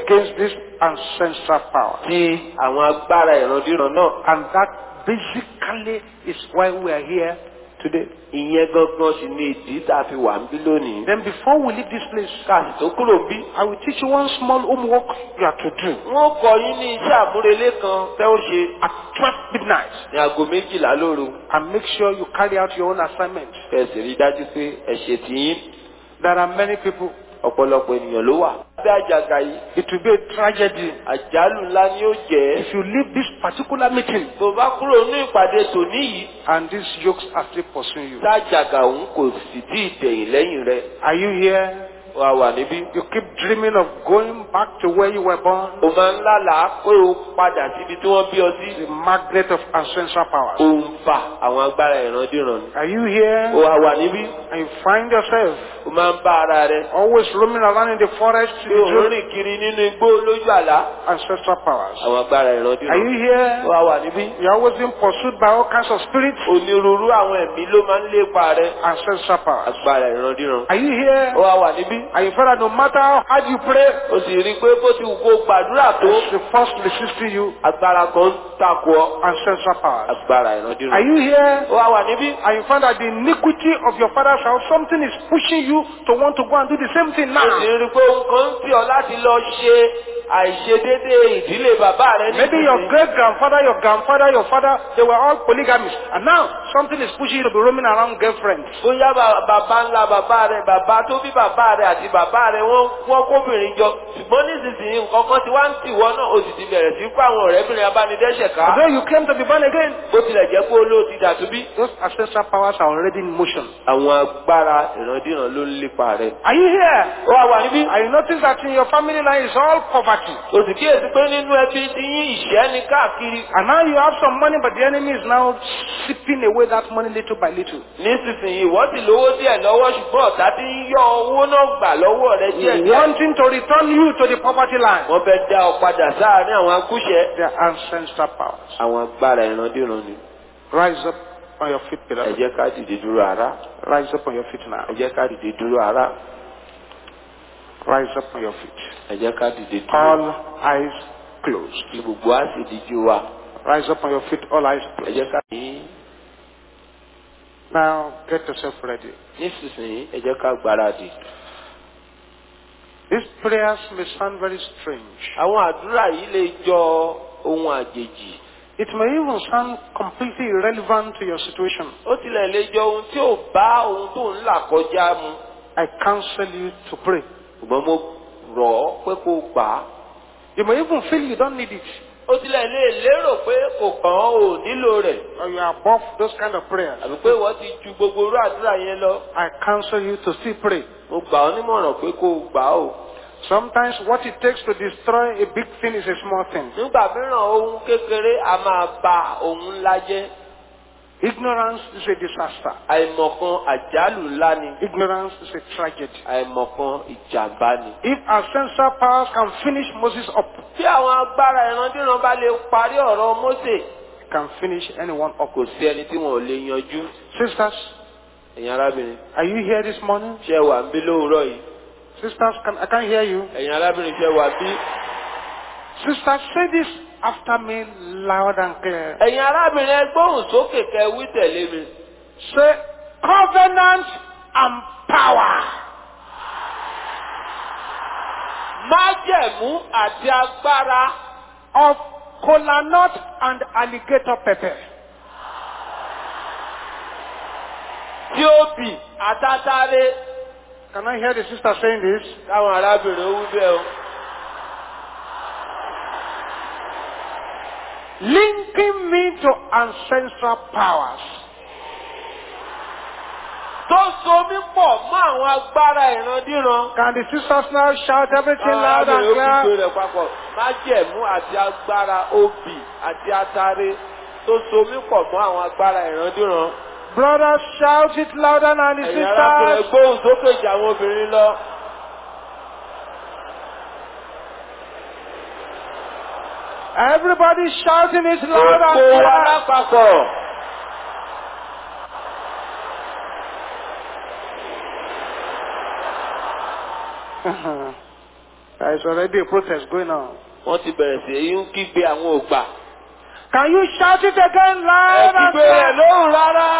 against this ancestral power. ti àwọn agbára ìrandíran náà. And that basically is why we are here today. ìyẹn gangan sì ni ìdí tá a fi wà ń bí lónìí. Then before we leave this place, káàsì tó kúrò bí. I will teach you one small homework you have to do. wọ́n kọ yín ní iṣẹ́ àmúrelé kan tẹ́ ó ṣe At 12 midnight, ní aago méjìlá lóru. and make sure you carry out your own assignment. kẹsì rí dájú pé ẹ ṣe tiyín There are many people ọ̀pọ̀lọpọ̀ ènìyàn ló wà. Lábẹ́ àjàgà yìí it will be a tragedy àjálù ńlá ni ó jẹ́ if you leave this particular meeting tó bá kúrò ní ìpàdé tòní yìí and these yokes are still pursuing you. tájàgà òun kò sì tí ì dẹ̀yìn lẹ́yìn rẹ̀ Are you here? wà wà níbí. You keep dreaming of going back to where you were born. o máa ń lálàá pé o padà síbi tí wọ́n bí ọ sí. The magnet of ancestral powers. o ń fa àwọn agbára ìrandíran. Are you here? o wà níbí. And you find yourself o máa ń bá ara rẹ. always roaming around in the forest pé o rìn kiri nínú igbó lójú àlá. ancestral powers. àwọn agbára Are you here? o wà níbí. You're always being pursued by all kinds of spirits. onírúurú àwọn ẹ̀mí ló máa ń lépa rẹ. Ancestral powers. agbára ìrandíran. Are you here? o wà wà níbí. And you find that no matter how hard you pray, o sì rí i pé bó ti wù kó gbàdúrà tó. it's the force resisting you. agbára kan takò ọ. Ancestral powers. agbára Are ìrandíran. you here? o wà wà níbí. And you find that the iniquity of your father's house, something is pushing you to want to go and do the same thing o sì now. rí i pé nǹkan ń tì ọ láti lọ ṣe àìṣedédé ìdílé bàbá rẹ Maybe your great grandfather, your grandfather, your father, they were all polygamists. And now something is pushing you to be roaming around girlfriends. bóyá bàbá ńlá bàbá rẹ bàbá tó bí bàbá rẹ àti bàbá rẹ wọ́n wọ́n kóbìnrin jọ ṣùgbọ́n nísinsìnyí nǹkan kan ti wá ń tì wọ́n náà o sì ti bẹ̀rẹ̀ sí kó àwọn ọ̀rẹ́bìnrin abánidẹ́ṣẹ̀ ká Although you claim to be born again, bó tilẹ̀ jẹ́ pé olóò ti dàtú bí. those ancestral powers are already in motion. àwọn agbára ìrandíran ló ń lépa rẹ. Are you here? ó wà wà níbí. You notice that in your family line is all poverty. o sì kíyèsí pé nínú ẹbí ti yín ìṣẹ́ ni káàkiri. And now you have some money, but the enemy is now sipping away that money little by little. nísinsìnyí ìwọ ti lówó díẹ̀ lọ́wọ́ ṣùgbọ́n ọ̀tá ti ń yọ owó náà gbà lọ́wọ́ rẹ díẹ̀ díẹ̀. Wanting to return you to the poverty line. wọ́n fẹ́ dá ọ padà sáàárín àwọn akúṣẹ̀. They are ancestral powers. àwọn agbára ìrandíran ni. Rise up on your feet, ẹ beloved. jẹ́ ká dìde dúró ara. Rise up on your feet now. ẹ jẹ́ ká dìde dúró ara. Rise up on your feet. ẹ jẹ́ ká dìde dúró. All eyes closed. kí gbogbo á sì díjú wa. Rise up on your feet. All eyes ẹ closed. jẹ́ ká ní Now get yourself ready. nísinsìnyí ẹ jẹ́ ká gbáradì. These prayers may sound very strange. àwọn àdúrà yìí lè jọ ohun àjèjì. It may even sound completely irrelevant to your situation. ó tilẹ̀ lè jọ ohun tí ò bá ohun tó ń là kọjá mu. I counsel you to pray. ṣùgbọ́n mo rọ̀ ọ́ pé kó gbà á. You may even feel you don't need it. Ó tilẹ̀ lè lérò pé kò kàn ọ́ ò nílò rẹ̀. Or you are above those kind of prayers. àbí pé wọ́n ti ju gbogbo irú àdúrà yẹn lọ. I counsel you to still pray. mo gbà ọ́ nímọ̀ràn pé kó o gbà o. Sometimes what it takes to destroy a big thing is a small thing. nígbà mìíràn ohun kékeré a máa ba ohun ńlá jẹ́. Ignorance is a disaster. àìmọ̀kan àjálù ńlá ni. Ignorance is a tragedy. àìmọ̀kan ìjàmbá ni. If ancestral powers can finish Moses up, tí àwọn agbára ìrandíran bá lè parí ọ̀rọ̀ Mósè can finish anyone up. kò sí ẹni tí wọn ò lè yanjú. Sisters, ẹ̀yin arábìnrin are you here this morning? ṣé wà ń bí lóòrọ̀ yìí. Sisters, can, I can't hear you. ẹ̀yin arábìnrin ṣé wà bí. Sisters, say this after me loud and clear. ẹ̀yin arábìnrin ẹ gbóhùn sókè kẹ́ wí tẹ̀lé mi. Say covenant and power. májẹ̀mú àti agbára of kola nut and alligator pepper. tí ó bì àtàtàrẹ. Can I hear the sister saying this? káwọn arábìnrin ó wí bẹ́ẹ̀ o. Linking me to ancestral powers. tó so mí pọ̀ mọ́ àwọn agbára ìrandíran. Can the sisters now shout everything Àwọn loud and clear? gbé rẹ̀ papọ̀. májẹ̀mú àti agbára obì àti atare tó so mí pọ̀ mọ́ àwọn agbára ìrandíran. Brothers, shout it louder than the ẹ̀yin arábìnrin sisters. gbóhùn sókè jù àwọn obìnrin lọ. Everybody shouting it loud and Gbogbo wa clear. lápapọ̀. There is already a protest going on. wọ́n ti bẹ̀rẹ̀ sí í ń kígbe àwọn ògbà. Can you shout it again loud and kígbe rẹ̀ clear? lóhùn rárá.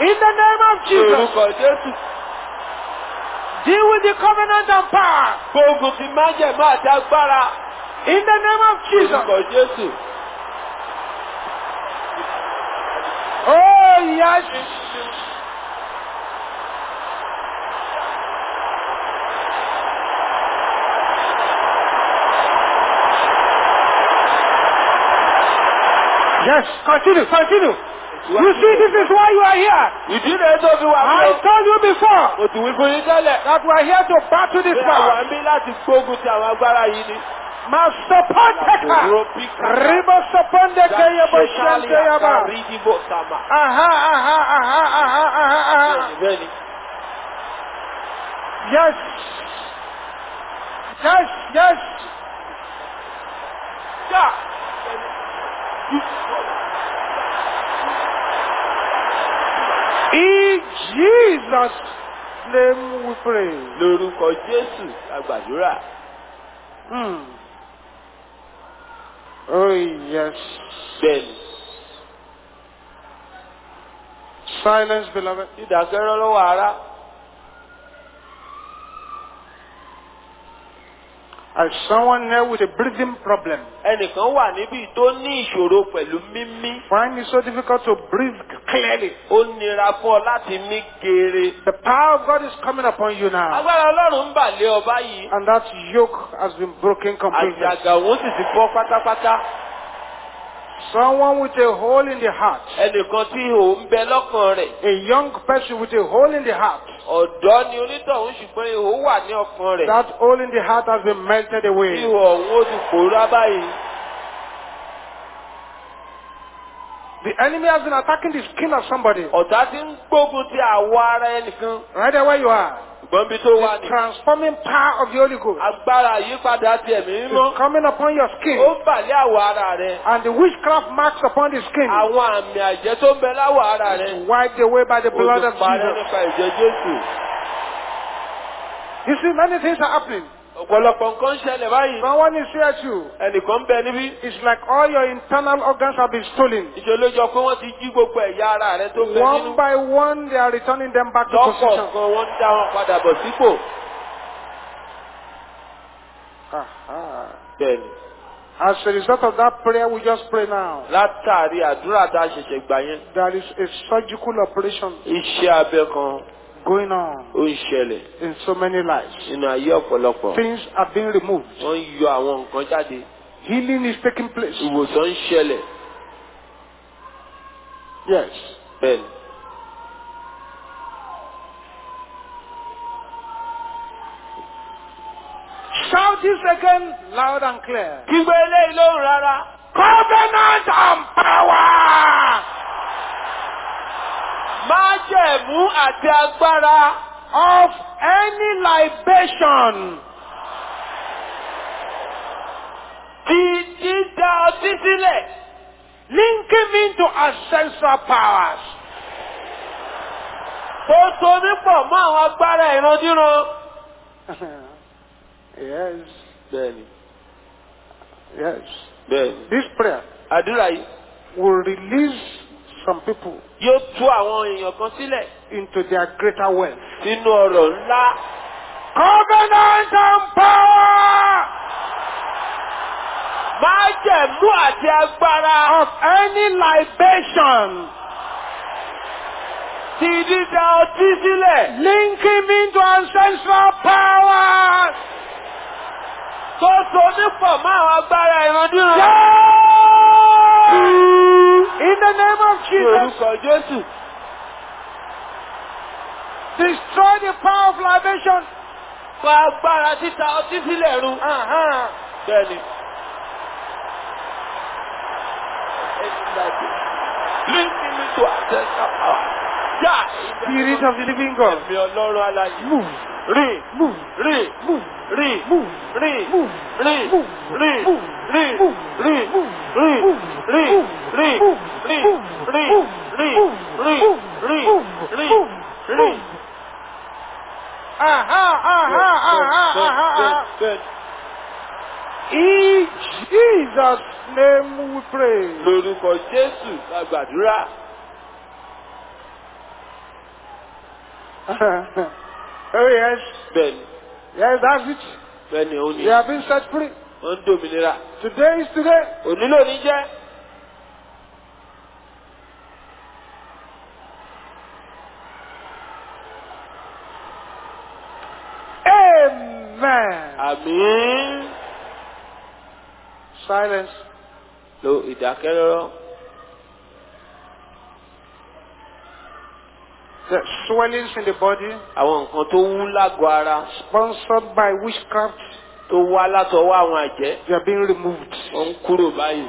In the name of Jesus, orúkọ Jésù. deal with the covenant and power. In the name of Jesus, orúkọ Jésù. yes. Yes, continue, continue. You see, this is why you are here. ìdí rẹ̀ tó fi wà I told you before mo ti wí fún yín tẹ́lẹ̀ that we are here to battle this power. ń bí láti gbógun ti àwọn agbára yìí ni. Master Poteka. Ribo Soponde Kayabo Shante Yaba. Aha, aha, aha, aha, aha, aha. bẹ́ẹ̀ni Yes. Yes, yes. já In Jesus' name we pray. lórúkọ jésù àgbàdúrà. Hmm. Oh, yes. bẹ́ẹ̀ni Silence, beloved. dídákẹ́rọ́ lọ́wọ́ ara. As someone here with a breathing problem, ẹnìkan wà níbí tó ní ìṣòro pẹ̀lú mímí. find it so difficult to breathe clearly. ó nira fún ọ láti mí geere. The power of God is coming upon you now. agbára ọlọ́run ń bà lé ọ báyìí. And that yoke has been broken completely. àjàgà òun sì ti fọ́ pátápátá. Someone with a hole in the heart. ẹnìkan tí ihò ń bẹ lọ́kàn rẹ̀. A young person with a hole in the heart. ọ̀dọ́ ni onítọ̀hún ṣùgbọ́n ihò wà ní ọkàn rẹ̀. That hole in the heart has been melted away. ihò ọ̀hún ó ti pòórá báyìí. The enemy has been attacking the skin of somebody. ọ̀tá ti ń gbógun ti àwọ̀ ara ẹnìkan. Right there where you are. Ṣùgbọ́n bí tó wà The ní. transforming power of the Holy Ghost agbára àyípadà ti ẹ̀mí is mímọ́. coming upon your ó skin. ń bà lé àwọ̀ ara rẹ̀. And the witchcraft marks upon the skin àwọn àmì àjẹ́ tó ń bẹ láwọ̀ ara rẹ̀. wiped away by the ó blood ti of parẹ́ Jesus. nípa ìjẹ́ Jésù. You see, many things are happening. Ọ̀pọ̀lọpọ̀ nǹkan ṣẹlẹ̀ báyìí. Someone is here too. ẹnìkan bẹ níbí. It's like all your internal organs have been stolen. pé wọ́n ti jí gbogbo ẹ̀yà ara rẹ̀ tó bẹ One by one, they are returning them back to position. lọ́kọ̀ọ̀kan wọ́n ń dá wọn padà bọ̀ sípò. Bẹ́ẹ̀ni As a result of that prayer we just pray now, látàrí àdúrà tá a ṣẹ̀ṣẹ̀ gbà yẹn. there is a surgical operation iṣẹ́ abẹ kan going on ó ń ṣẹlẹ̀ in so many lives. nínú ayé ọ̀pọ̀lọpọ̀. Things are being removed. wọ́n ń yọ àwọn nǹkan jáde. Healing is taking place. ìwòsàn ń ṣẹlẹ̀. Yes. bẹ́ẹ̀ni. Shout this again loud and clear. kígbe eléyìí lóhùn rárá. Covenant and power májẹ̀mú àti agbára of any libation ti dídá ọtí sílẹ̀ linking me to ancestral powers. tó so nípọ̀ mọ́ àwọn agbára ìrandíran. yes, bẹ́ẹ̀ni yes. bẹ́ẹ̀ni. This prayer àdúrà yìí will release some people yóò tú àwọn èèyàn kan sílẹ̀ into their greater wealth. sínú ọ̀rọ̀ ńlá. Covenant and power májẹ̀mú àti agbára of any libation ti dídá ọtí sílẹ̀ linking me to ancestral powers. tó so nípọ̀ àwọn agbára ìrandíran. In the name of Jesus, orúkọ Jésù. destroy the power of libation. Fa agbára títa ọtí sílẹ̀ run. Bẹ́ẹ̀ni. Linking me to ancestral power. Spirit of the living God, ẹ̀mí ọlọ́run aláyé. move, Rìn, move, rìn, move, rìn, move, rìn, move, rìn, move, rìn, move, rìn, move, rìn, move, rìn, move, rìn, move, rìn, move, rìn, move, rìn, move, rìn, move, rìn, move, rìn, move, rìn, move, rìn. move. Aha, aha, aha, aha, aha. Bẹ́ẹ̀ni. In Jesus' name we pray. Lórúkọ Jésù la gbàdúrà. oh yes. Ben. Yes, that's it. Ben, you only. Have been set free. Wọ́n Minera. Today is today. Òní ló ní jẹ́. Amen. Àmín. Silence. Lo ìdákẹ́rọ́rọ́. The swellings in the body àwọn nǹkan tó wú lágọ̀ ara sponsored by witchcraft, tó wá látọwọ́ àwọn àjẹ́ they are being removed. wọ́n ń kúrò báyìí.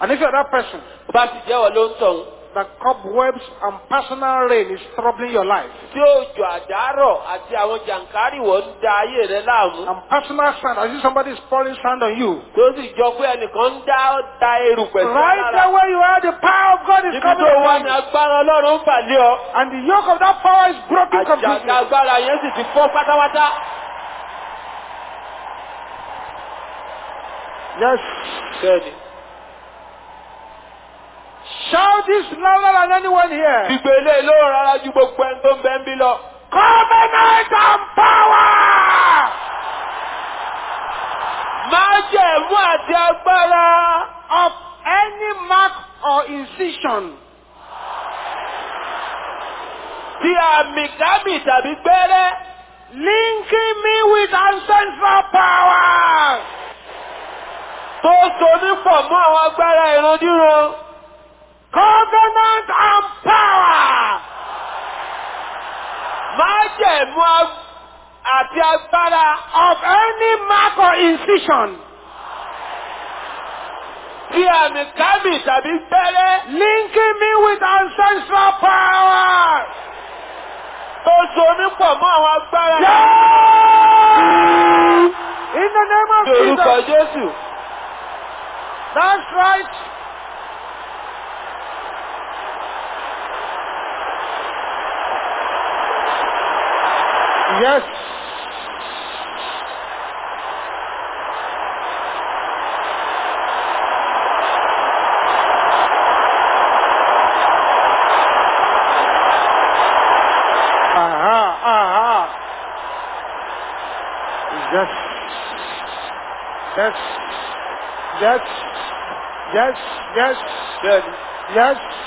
And if you are that person, bá ti jẹ́wọ́ ló ń tọ̀hún. That cobwebs and personal rain is troubling your life, tí òjò àdárọ̀ àti àwọn jàǹkárìwọ̀ ń da ayé rẹ láàmú. and personal sand, as if somebody is pouring sand on you, tó sì jọ pé ẹnìkan ń dá da erùpẹ̀ sí right lára. there where you are, the power of God is coming tó wà upon ní you. agbára ọlọ́run ń bàlẹ́ ọ. And the yoke of that power is broken àjàgà completely. agbára yẹn sì ti fọ́ pátápátá. Yes. bẹ́ẹ̀ni. Shout this louder than anyone here. gbígbé ilé ló rárá ju gbogbo ẹni tó ń bẹ ń bí lọ. Covenant and power májẹ̀mú àti agbára. of any mark or incision tí àmì kábì tàbí gbẹ́rẹ́. linking me with ancestral power. tó so nípọ̀ mọ́ àwọn agbára ìrandíran. Covenant and power májẹ̀mú àti agbára. of any mark or incision tí àmì kábì tàbí gbẹ́rẹ́. linking me with ancestral power. tó so nípọ̀ mọ́ àwọn agbára. In the name of Jesus. Jésù. That's right. Yes. Aha, aha. Yes. Yes. Yes. Yes. Yes. Bẹ́ẹ̀ni, Yes.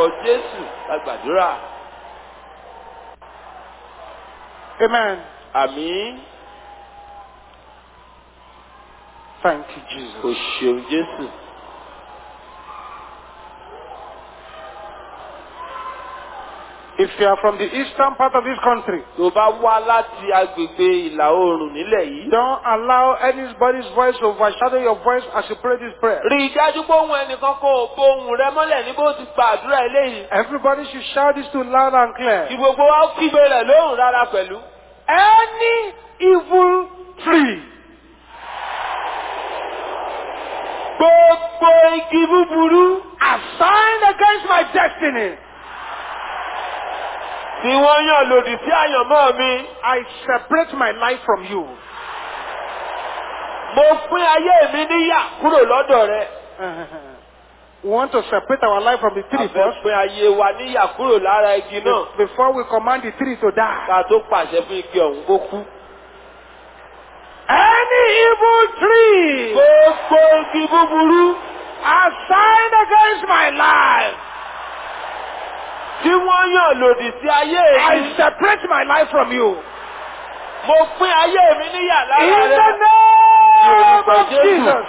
Lórúkọ Jésù la gbàdúrà. Amen. Àmín. Thank you, Jesus. O ṣeun Jésù. If you are from the eastern part of this country, Tó bá wá láti agbègbè ìlà oòrùn nílẹ̀ yìí. don't allow anybody's voice to overshadow your voice as you pray this prayer. Rí i dájú pé ohun ẹnìkan kò bo ohun rẹ mọ́lẹ̀ ní bó ti gbàdúrà eléyìí. Everybody should shout this to loud and clear. Kí gbogbo wa kígbe rẹ̀ lóhùn rárá pẹ̀lú. Any evil tree Gbogbo igi búburú assigned against my destiny, tí wọ́n yàn lòdì sí àyànmọ́ mi. I separate my life from you. Mo pín ayé mi níyà kúrò lọ́dọ̀ rẹ. we want to separate our life from the tree first pín ayé wa níyà kúrò lára igi náà. be- before we command the tree to die. Ká tó pàṣẹ fún igi ọ̀hún kó kú. Any evil tree Gbogbo igi búburú assigned against my life, tí wọ́n yàn lòdì sí ayé I mi. separate my life from you. Mo pín ayé mi níyà In lára the rẹ. name Lórúkọ of Jésù. Jesus.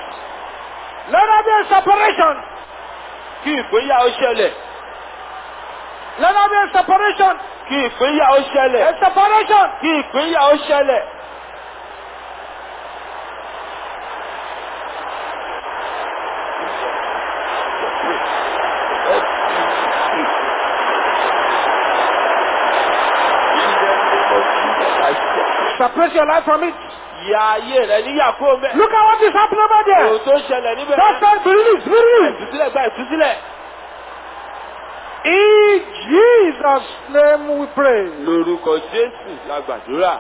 Let there be a separation. Kí ìpínyà ó ṣẹlẹ̀. Let there be a separation. Kí ìpínyà ó ṣẹlẹ̀. A separation. Kí ìpínyà ó ṣẹlẹ̀. Separate your life from it. Ayé rẹ níyà kúrò mẹ́. Look at what is happening over there. Ohun tó ṣẹlẹ̀ níbẹ̀. That's right. Be released. Be released. Ìtúsílẹ̀ gba ìtúsílẹ̀. In Jesus' name we pray. Lórúkọ Jésù la gbàdúrà.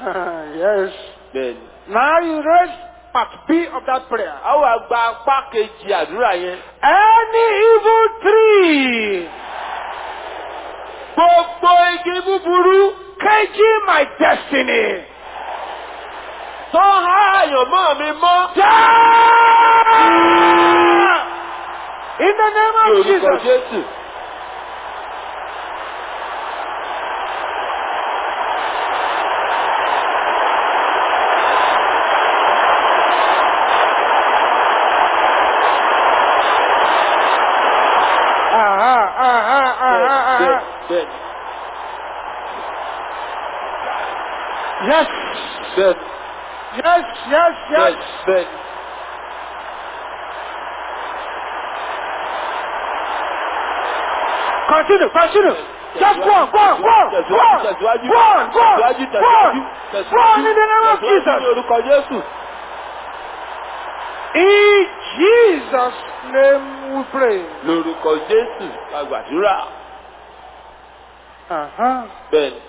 yes. Bẹ́ẹ̀ni. Now you raise part B of that prayer. A wà gba apá kejì àdúrà yẹn. Any evil tree Gbogbo igi búburú caging my destiny. tó há àyànmọ́ mi mọ́. In the name of Jesus. Yes, Bẹ́ẹ̀ni. yes, yes, yes. Bẹ́ẹ̀ni. Continue, continue. Just go on, go on, go on, go on, go on, go on, go on. Go on in the name of Jesus. In Jesus' name we pray. Lórúkọ Jésù la gbàdúrà. Uh-huh. Bẹ́ẹ̀ni.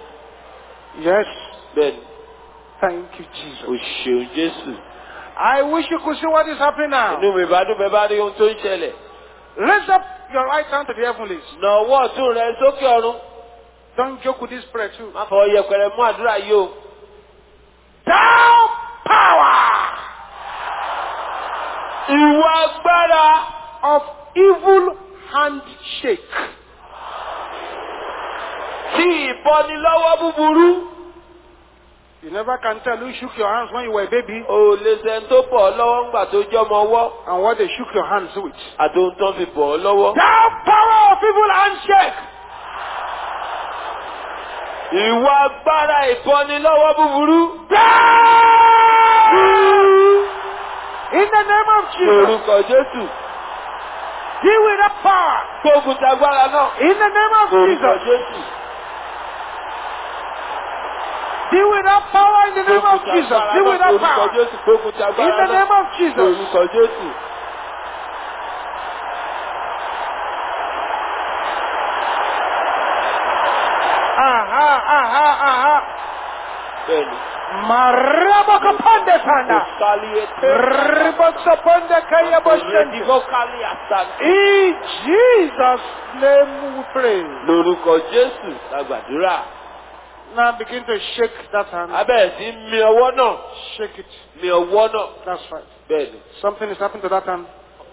Yes. Bẹ́ẹ̀ni. Thank you, Jesus. O ṣeun Jésù. I wish you could see what is happening now. Inú mi bá bẹ́ẹ̀ bá rí ohun tó ń ṣẹlẹ̀. Raise up your right hand to the heavenlies. Nà ọwọ́ ọ̀tún rẹ sókè ọ̀run. Don't joke with this prayer too. Má fọ yẹpẹrẹ mú àdúrà yìí o. Thou power Ìwà agbára of evil handshake. tí ìbọnilọ́wọ́ búburú. You never can tell who shook your hands when you were a baby O lè sẹ́ni tó bọ̀ ọ́ lọ́wọ́ ńgbà tó jẹ́ ọmọ ọwọ́. and what they shook your hands with. Àti ohun tó ń fi bọ̀ ọ́ lọ́wọ́. Thou power of evil handshake. Ìwà agbára ìbọnilọ́wọ́ búburú. In the name of Jesus. Lórúkọ Jésù. Deal with that power. Gbógun ti agbára náà. In the name of Lórúkọ Jesus. Jésù. Deal with that power in the name of Jesus. Deal with that power. In the name of Jesus. Aha, aha, aha. Bẹ́ẹ̀ni. Marabakapande Kò panda. Ribosapande kayaboshende. Ìdíbọ́kálí àtàkì. In Jesus' name we pray. Lórúkọ Jésù la gbàdúrà. Now begin to shake that hand. Sí mi ọwọ́ náà. Shake it. Mi ọwọ́ náà. That's right. Bẹ́ẹ̀ni. Something is happening to that hand.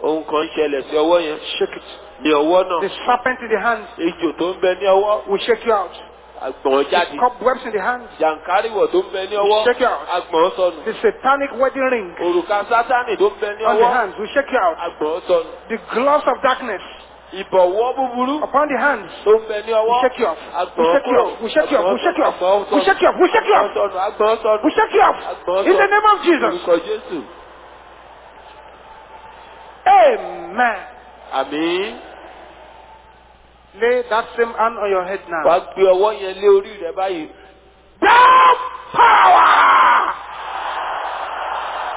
Ohun kan ṣẹlẹ̀ sí ọwọ́ yẹn. Shake it. Mi ọwọ́ náà. The serpent in the hand Ejò tó ń bẹ ní ọwọ́. will shake you out. Àgbọ̀n The cobwebs in the hand. Jàǹkáríwọ̀ tó ń bẹ ní ọwọ́. Shake it out. Àgbọ̀n sọnù. The satanic wedding ring Òrùka sátánì tó ń bẹ ní on the hands will shake you out. Àgbọ̀n sọnù. The gloves of darkness Ìbọ̀wọ́ búburú upon the hands tó ń bẹ ní will ọwọ́. shake you off. You kúrò. off. Will shake you off. Will shake you off. Will shake you off. Will shake you off. sọnù. Will shake you off. In the name of Jesus. Jésù. Amen. Àmín. Lay that same hand on your head now. Wàá gbé ọwọ́ yẹn lé orí rẹ báyìí. Thou power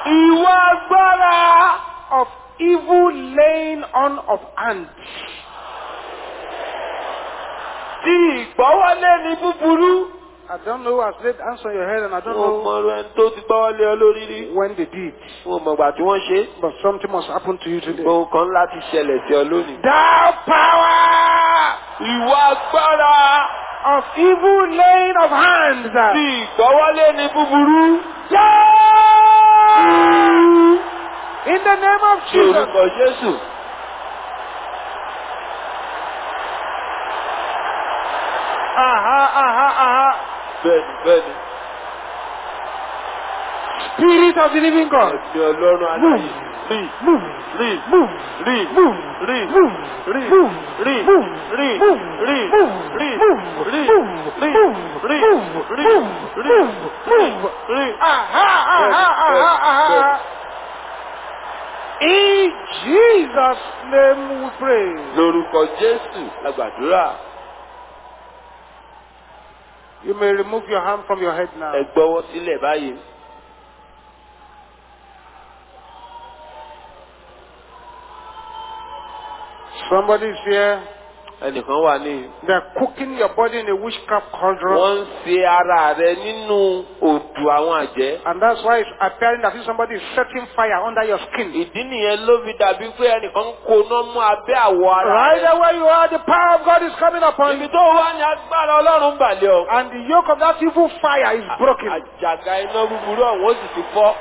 Ìwà agbára. of evil laying on of hands. Tí ìgbọ́wọ́lé ní búburú. I don't know who has laid hands on your head and I don't Wọ́n mọ know ẹni tó ti gbọ́wọ́lé ọ lórí rí. when they did. Wọ́n mọ̀ gbà tí wọ́n ṣe. But something must happen to you today. Ohun kan láti ṣẹlẹ̀ sí ọ lónìí. Thou power Ìwà agbára. of evil laying of hands. Tí ìgbọ́wọ́lé ní búburú. In the name of Jesus. orúkọ Jésù. Aha, aha, aha. Bẹ́ẹ̀ni bẹ́ẹ̀ni. Spirit of the living God. Ẹ̀mí Ọlọ́run aláyè. Rí Move. rí Move. rí Move. rí Move. rí Move. rí Move. rí Move. rí Move. rí Move. rí Move. rí Move. rí Move. rí Move. rí Move. rí. Aha, aha, aha, aha. In Jesus' name we pray. Lórúkọ Jésù la. You may remove your hand from your head now. Ẹ gbọ́wọ́ sílẹ̀ báyìí. Somebody is here ẹnìkan wà ní They're cooking your body in a witchcraft cauldron. wọ́n ń ṣe ara rẹ nínú òdù àwọn àjẹ́. And that's why it's appearing as if somebody is setting fire under your skin. ìdí nìyẹn ló fi dàbí pé ẹnìkan koná mú abẹ́ àwọ̀ ara Right rẹ. there where you are, the power of God is coming upon ibi you. tó wà ní agbára ọlọ́run balẹ̀ ọ. And the yoke of that evil fire is broken. àjàgà iná búburú ọ̀hún ó sì ti fọ́.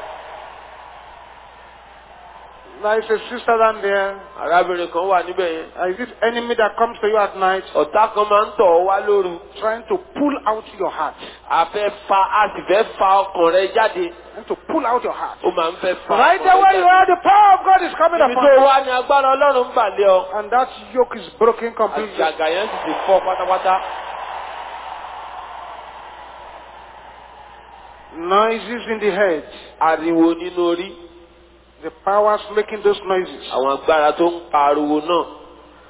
There is a sister down there. arábìnrin kan wà níbẹ̀ yẹn. Uh, is this enemy that comes to you at night ọ̀tá kan máa ń tọ̀ ọ́ wá lóru. trying to pull out your heart? a fẹ́ fa a sì fẹ́ fa ọkàn rẹ jáde. Trying to pull out your heart. ó máa ń fẹ́ fa Right ọkàn there rẹ where you jáde. are, the power of God is coming ibi upon tó you. wà ní agbára ọlọ́run balẹ̀ ọ. And that yoke is broken completely. àjàgà yẹn sì ti fọ́ pátápátá. Noises in the head. ariwo nínú orí. The powers making those noises àwọn agbára tó ń pa ariwo náà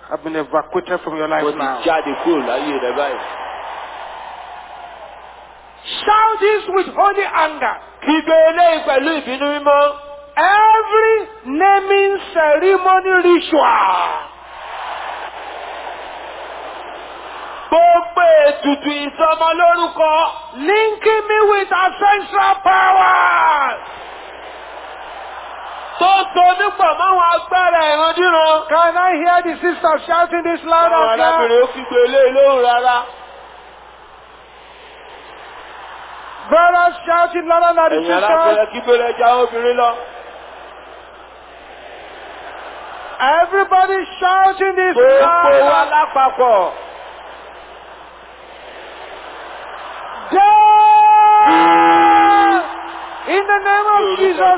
have been evacuated from your life wọ́n ti now. jáde kúrò láyé rẹ báyìí. Shout this with holy anger. kígbe eléyìí pẹ̀lú ìbínú mímọ́. Every naming ceremony ritual gbogbo ètùtù ìsọmọlórúkọ linking me with ancestral powers. Tó so nípò máwọn agbára ìrandíran. Can I hear the sisters shouting this loud àwọn and clear? arábìnrin ó kígbe eléyìí lóhùn rárá. Brothers shouting louder than the sisters. arábìnrin kígbe lẹ́jà obìnrin lọ. Everybody shouting this gbogbo wa loud. lápapọ̀. Death! In the name of Jesus.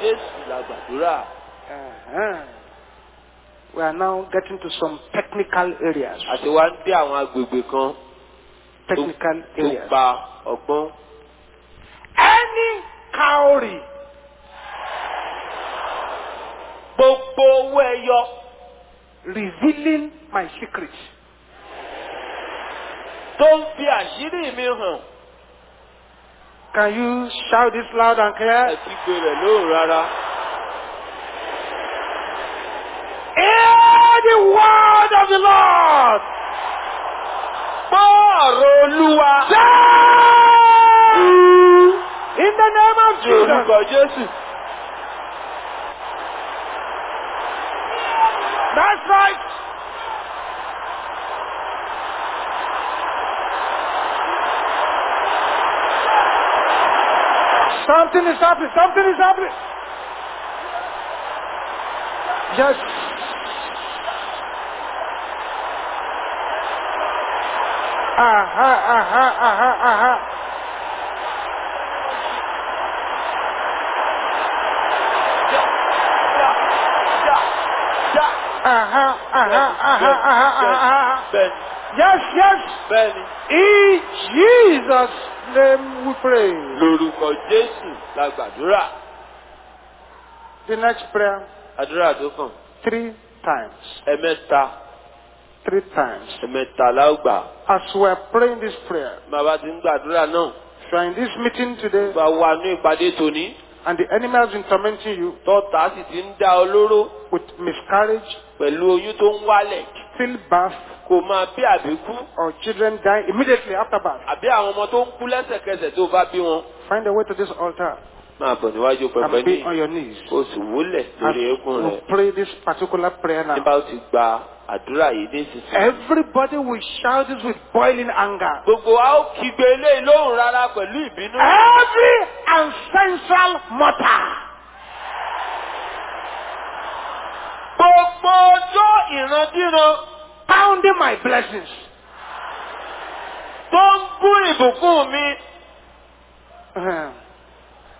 Jésù la gbàdúrà. We are now getting to some technical areas. àti wá ń dé àwọn agbègbè kan Technical tó areas. gba ọgbọ́n. Any cowrie gbogbo owó ẹyọ revealing my secret tó ń fi àṣírí mi hàn Can you shout this loud and clear? ẹ ti gbé rẹ̀ lóhùn rárá. Hear the word of the Lord. gbọ́ ọ̀rọ̀ olúwa! In the name of orúkọ Jesus. Jésù. That's right. Something is happening. Something is happening. Yes. Aha, aha, aha, aha. Aha, aha, aha, aha, aha, Yes, yes. In Jesus' name we pray. Lórúkọ Jésù la gbàdúrà. The next prayer, Àdúrà tó kàn. three times. Ẹ̀mẹ́ta, Three times. ẹ̀mẹ́ta la ó gbà. As we are praying this prayer, Bàbá ti ń gbàdúrà náà. if you are in this meeting today Bá wà ní ìpàdé tòní. and the enemy has been tormenting you Tọ́ta sì ti ń dá ọ lóró with miscarriage, pẹ̀lú oyún tó ń wálẹ̀. stillbirth, Kò máa bí àbíkú. or children dying immediately after birth, Àbí àwọn ọmọ tó ń kú lẹ́sẹ̀kẹsẹ̀ tó bá bí wọn. find a way to this altar Máa bọ̀ níwájú pẹpẹ and be ní on your knees. kó sì wúlẹ̀ lórí eékún rẹ̀. pray this particular prayer now. Nígbà ti gba àdúrà yìí nísinsìnyí. Everybody will shout this with boiling anger. Gbogbo wa ó kígbe eléyìí lóhùn rárá pẹ̀lú ìbínú. Every ancestral mortar Gbogbo ọjọ́ ìrandíran pounding my blessings, tó ń gún ìbùkún. Uh-huh.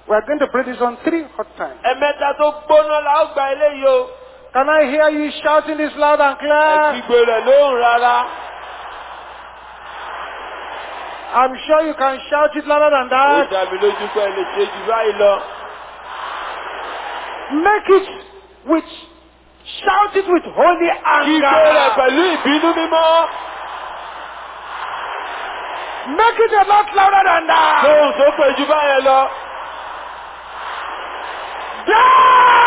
We are going to pray this on three hot times. ẹ̀mẹ́ta tó gbóná la ó gba eléyìí o. Can I hear you shouting this loud and clear? ẹ̀kígbe rẹ̀ lóhùn rárá. I'm sure you can shout it louder than that. dá mi lójú pé ẹ lè ṣe jù báyìí lọ. Make it with, shout it with holy kígbe rẹ̀ anger. pẹ̀lú ìbínú mímọ́. Make it a lot louder than that. lóhùn tó pè jù báyẹn lọ. Die!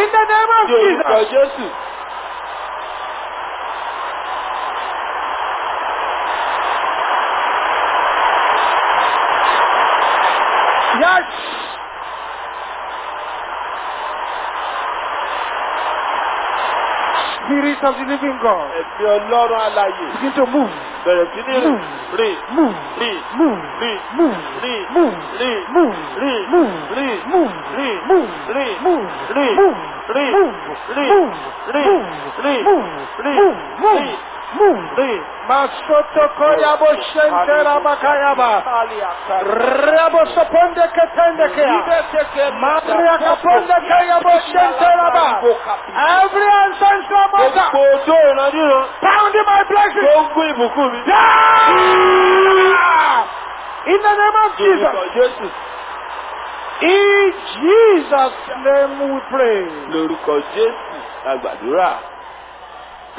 In the name of Jesus. Jésù. Yes. Spirit of the living God. ẹ̀mí ọlọ́run alàyè. Begin to move. bẹ̀rẹ̀ sí ní rìn. rìn. Move. rìn. Move. rìn. Move. rìn. Move. rìn. Move. rìn. Move. rìn. Move. rìn. Move. rìn. Move. rìn. Move. rìn. Move. rìn. Move. rìn. Move. rìn. Move. rìn. Move. Masotokoya Boshentera Bakayaba. Rabosoponde Ketendekea Maria Kaponde Kaya Boshentera Ba. Every answer ancestral mother Pounding my blessings yeah! In the name of Jesus. In Jesus' name we pray. Lórúkọ Jésù, a gbàdúrà.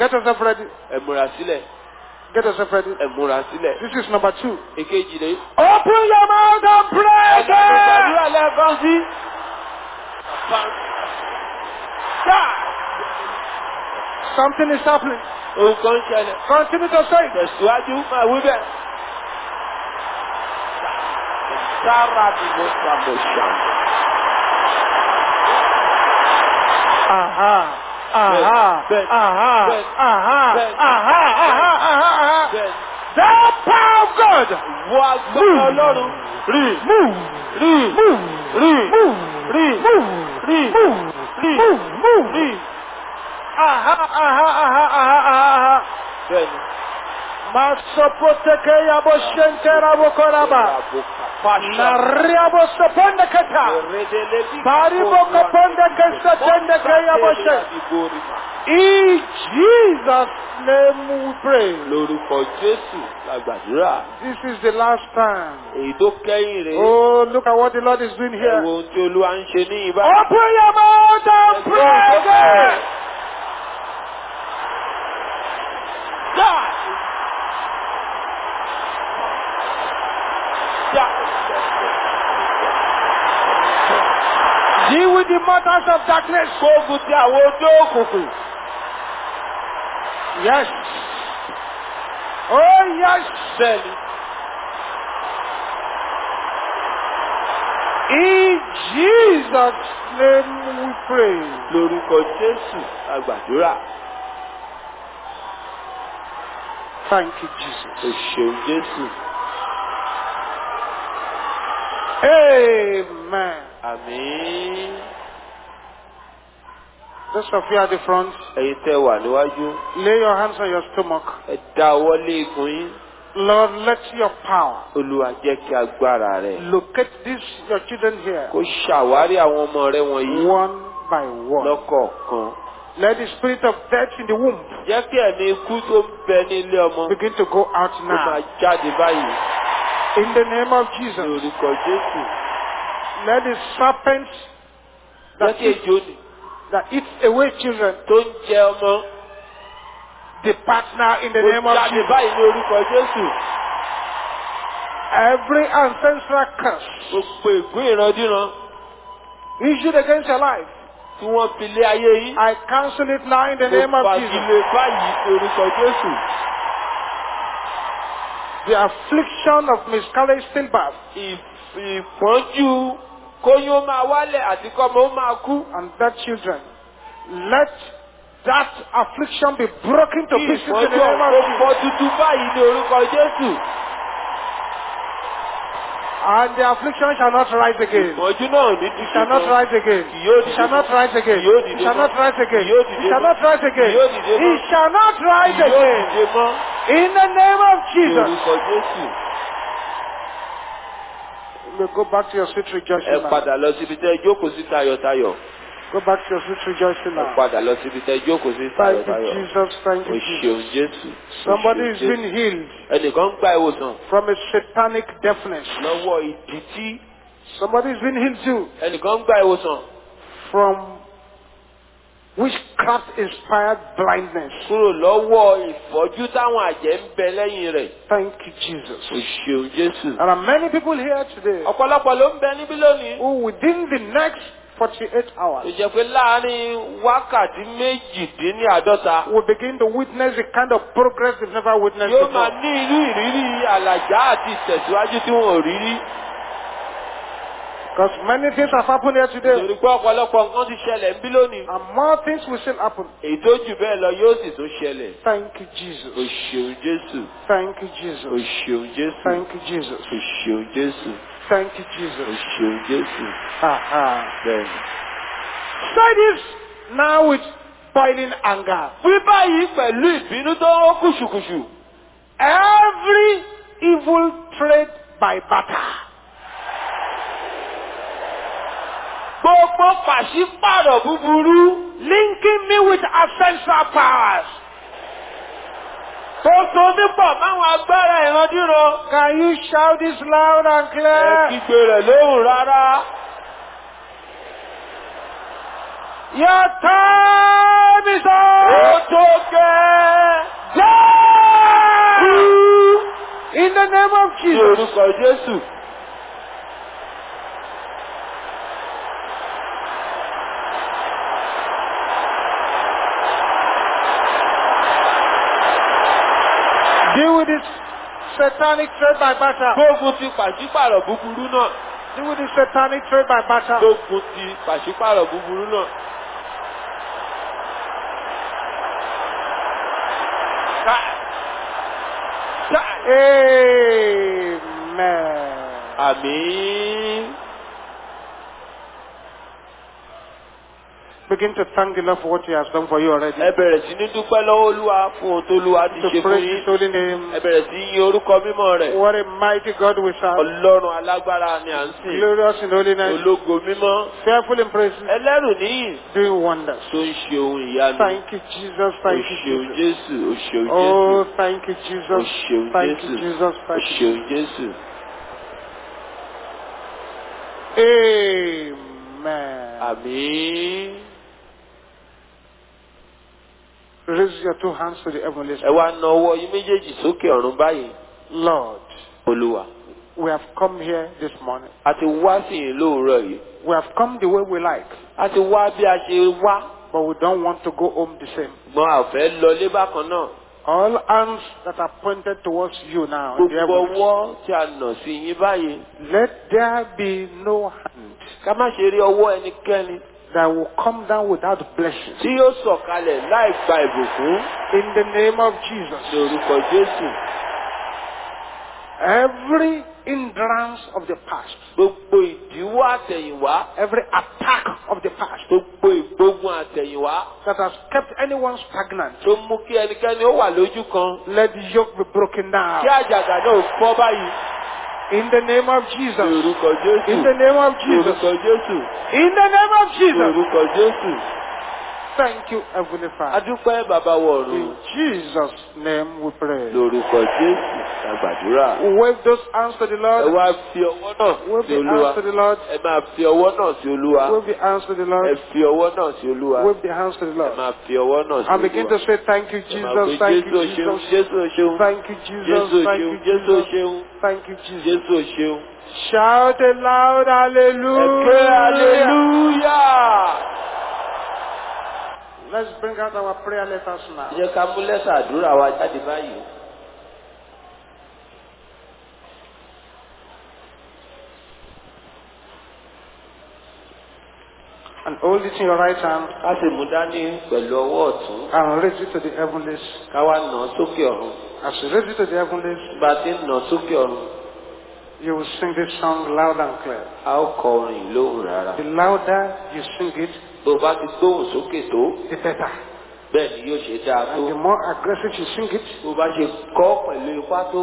Get yourself ready. Ẹ múra sílẹ̀. Get yourself ready. Ẹ múra sílẹ̀. This is number two. Èkejì rèé. Open your mouth and pray Ẹ again. gbàdúrà lẹ́ẹ̀kan sí. Something is happening. Ohun kan ń ṣẹlẹ̀. Continue to say. Tẹ̀síwájú máa wí bẹ́ẹ̀. Sára ni mo sàmọ̀ ṣàmọ̀. Aha. Aha. Aha. Aha. Aha. Aha. Aha. Aha. The power of God. wọ agbára Ọlọ́run. Rí. Move. Rí. Move. Rí. Move. Rí. Move. Rí. Move. Rí. Move. Move. Rí. Aha. Aha. Aha. Aha. Aha. Bẹ́ẹ̀ni. Masopoteke yabo shentera bokoraba. Fàṣà. Nariabo soponde keta. Baribo keyabo she. In Jesus' name we pray. Lórúkọ Jésù la gbàdúrà. This is the last time. Èyí tó kẹ́yìn rèé. Oh, look at what the Lord is doing Ẹ wo here. ohun tí Olúwa ń ṣe ní ìbá. Open your mouth and pray again. Deal with the matters of darkness. Gbógun ti àwọn ojú òkùnkùn. Yes. Oh, yes. Bẹ́ẹ̀ni. In Jesus' name we pray. Lórúkọ Jésù la gbàdúrà. Thank you, Jesus. O ṣeun Jésù. Amen. Àmín. Those of you at the front, Ẹ̀yin tẹ́ wà níwájú. lay your hands on your stomach. Ẹ dá ọwọ́ lé ikùn yín. Lord, let your power Olúwa jẹ́ kí agbára rẹ̀. locate these your children here Kó ṣàwárí àwọn ọmọ rẹ wọ̀nyí one by one. lọ́kọ̀ọ̀kan. Let the spirit of death in the womb Jẹ́ kí ẹ̀mí ikú tó ń bẹ ní ilé ọmọ begin to go out máa now. jáde báyìí. In the name of Jesus, orúkọ Jésù. let the serpents Jẹ́ that eat, that eats away children tó ń jẹ ọmọ depart now in the name of jáde Jesus. báyìí ní orúkọ Jésù. Every ancestral curse Gbogbo ègún ìrandíran issued against your life, tí wọ́n fi lé ayé yín. I cancel it now in the name Mo of fagilé Jesus. báyìí ní orúkọ Jésù. The affliction of miscarriage stillbirth Ìpọ́njú kóyún ó máa wálẹ̀ àti kọ́mọ ó máa kú. and that children, let that affliction be broken to pieces in the ìpọ́njú name of Jesus. pọ̀ tuntun báyìí ní orúkọ Jésù. And the affliction shall not rise again. Ìpọ́njú náà ní It shall not rise again. It shall not rise again. Kì yóò It dìde shall not rise again. It shall not rise again. It shall not rise again. In the name of Jesus. Go back to your sweet Ẹ rejoicing now. padà lọ síbi tẹ́ jókòó sí tayọ̀tayọ̀. Go back to your sweet rejoicing Ẹ now. padà lọ síbi tẹ́ jókòó sí Thank you. Jesus. Thank you, Jesus. Jésù. Somebody is being healed Ẹnìkan ń gba ìwòsàn from a satanic deafness. lọ́wọ́. Somebody is being healed too Ẹnìkan ń gba ìwòsàn from witchcraft inspired blindness. kúrò lọ́wọ́ ìfọ́jú táwọn àjẹ́ ń bẹ lẹ́yìn rẹ̀. Thank you, Jesus. O ṣeun Jésù. There are many people here today Ọ̀pọ̀lọpọ̀ ló ń bẹ níbí lónìí. who within the next 48 hours jẹ́ pé láàárín wákàtí méjìdínláàádọ́ta will begin to witness the kind of progress they've never witnessed yóò máa before. ní irú ìrírí àlàjá àti ìtẹ̀síwájú tí wọn ò rí rí. Because many things have happened here today, Torí pé ọ̀pọ̀lọpọ̀ nǹkan ti ṣẹlẹ̀ níbí lónìí. and more things will still happen. Èyí tó jù bẹ́ẹ̀ lọ yóò sì tún ṣẹlẹ̀. Thank you, O Jesus. ṣeun Jésù. Thank you, O Jesus. ṣeun Jésù. Thank you, Jesus. O ṣeun Jésù. Thank you, O Jesus. ṣeun Jésù. Bẹ́ẹ̀ni. Say this now with boiling anger. Wí báyìí pẹ̀lú ìbínú tó kùṣùkùṣù. Every evil trade by barter. Gbogbo pàṣípàrọ̀ búburú linking me with ascensor powers. tó so nípọ̀ máwọn agbára ìrandíran. Can you shout this loud and Ẹ clear? kígbe rẹ̀ lóhùn rárá. Your time is Ó up. tó gẹ́. In the name of Ní Jesus. orúkọ Jésù. Deal with this satanic trade by barter. Gbógun ti pàṣípàrọ̀ búburú náà. Deal with this satanic trade by barter. Gbógun ti pàṣípàrọ̀ búburú náà. Amen. Àmín. Begin to thank the Lord for what He has done for you already. Ẹ bẹ̀rẹ̀ sí ní dúpẹ́ lọ́wọ́ Olúwa fún ohun tó Olúwa ti ṣe fún praise. His holy name. Ẹ bẹ̀rẹ̀ sí yin orúkọ mímọ́ rẹ̀. What a mighty God we serve. Ọlọ́run alágbára ni à ń sìn. Glorious in holiness. Ológo mímọ́. Fearful in praises. Ẹlẹ́rù níyìn Doing wonders. tó ń ṣe ohun ìyanu. Thank you, Jesus. Thank you, Jesus. Jésù. O ṣeun Oh, thank you, O Jesus. ṣeun Thank you, Jesus. Thank you. Jésù. Amen. Àmín. Raise your two hands to the heavenly Ẹ wá na ọwọ́ yín méjèèjì sókè ọ̀run báyìí. Lord, Olúwa. we have come here this morning. A ti wá sí yín lóòrọ̀ yìí. We have come the way we like, A ti wá bí a ṣe wá. but we don't want to go home the same. Gbọ́n a ò fẹ́ lọlé bákan náà. All hands that are pointed towards you now, in the Gbogbo heavens, ọwọ́ tí a nà sí yín báyìí. let there be no hand Ká má ṣe rí ọwọ́ ẹnikẹ́ni that will come down without blessing. tí yóò sọ̀kalẹ̀ láì gba ìbùkún In the name of Jesus, orúkọ Jésù. every hindrance of the past, Gbogbo ìdíwọ́ àtẹ̀yìnwá. every attack of the past Gbogbo ìgbógun àtẹ̀yìnwá. that has kept anyone stagnant, Tó mú kí ẹnikẹ́ni ó wà lójú kan. let the yoke be broken down. Kí àjàgà náà fọ́ báyìí. In the name of Jesus. In the name of Jesus. In the name of Jesus. Thank you, Heavenly Father. Adúpẹ́ bàbá wọ̀run. In Jesus' name we pray. Lórúkọ Jésù la gbàdúrà. Wave those hands to the Ẹ Lord. wá fi ọwọ́ náà Wave the hands to the Lord. Ẹ máa fi ọwọ́ náà sí Olúwa. Wave the hands to the Ẹ Lord. fi ọwọ́ náà sí Olúwa. Wave the hands to the Ẹ Lord. máa fi ọwọ́ náà sí And begin to say, Thank you, Jesus. Thank you. Jesus. Jésù o ṣeun. Thank you, Jesus. Thank you, Jésù o Jesus. ṣeun. Thank you, Jesus. Jésù o ṣeun. Shout a loud Ẹ ké hallelujah. Let's bring out our prayer letters now. jẹ́ ká mú lẹ́tà àdúrà wa jáde báyìí. And hold it in your right hand Ká sì mú dání pẹ̀lú ọwọ́ ọ̀tún. and raise it to the heavenlies. Ká wá nà sókè ọ̀run. As you raise it to the heavenlies, Bá a ti nà sókè ọ̀run, you will sing this song loud and clear. a ó kọ orin lóhùn rárá. The louder you sing it, Tó bá ti gbóhùn sókè tó, the better. bẹ́ẹ̀ ni yóò ṣe dáa tó And the more aggressive you sing it, bó bá ṣe kọ́ pẹ̀lú ipá tó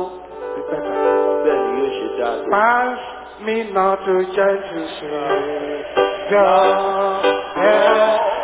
the better. bẹ́ẹ̀ ni yóò ṣe dáa tó. Pass me not to gentle Savior, hear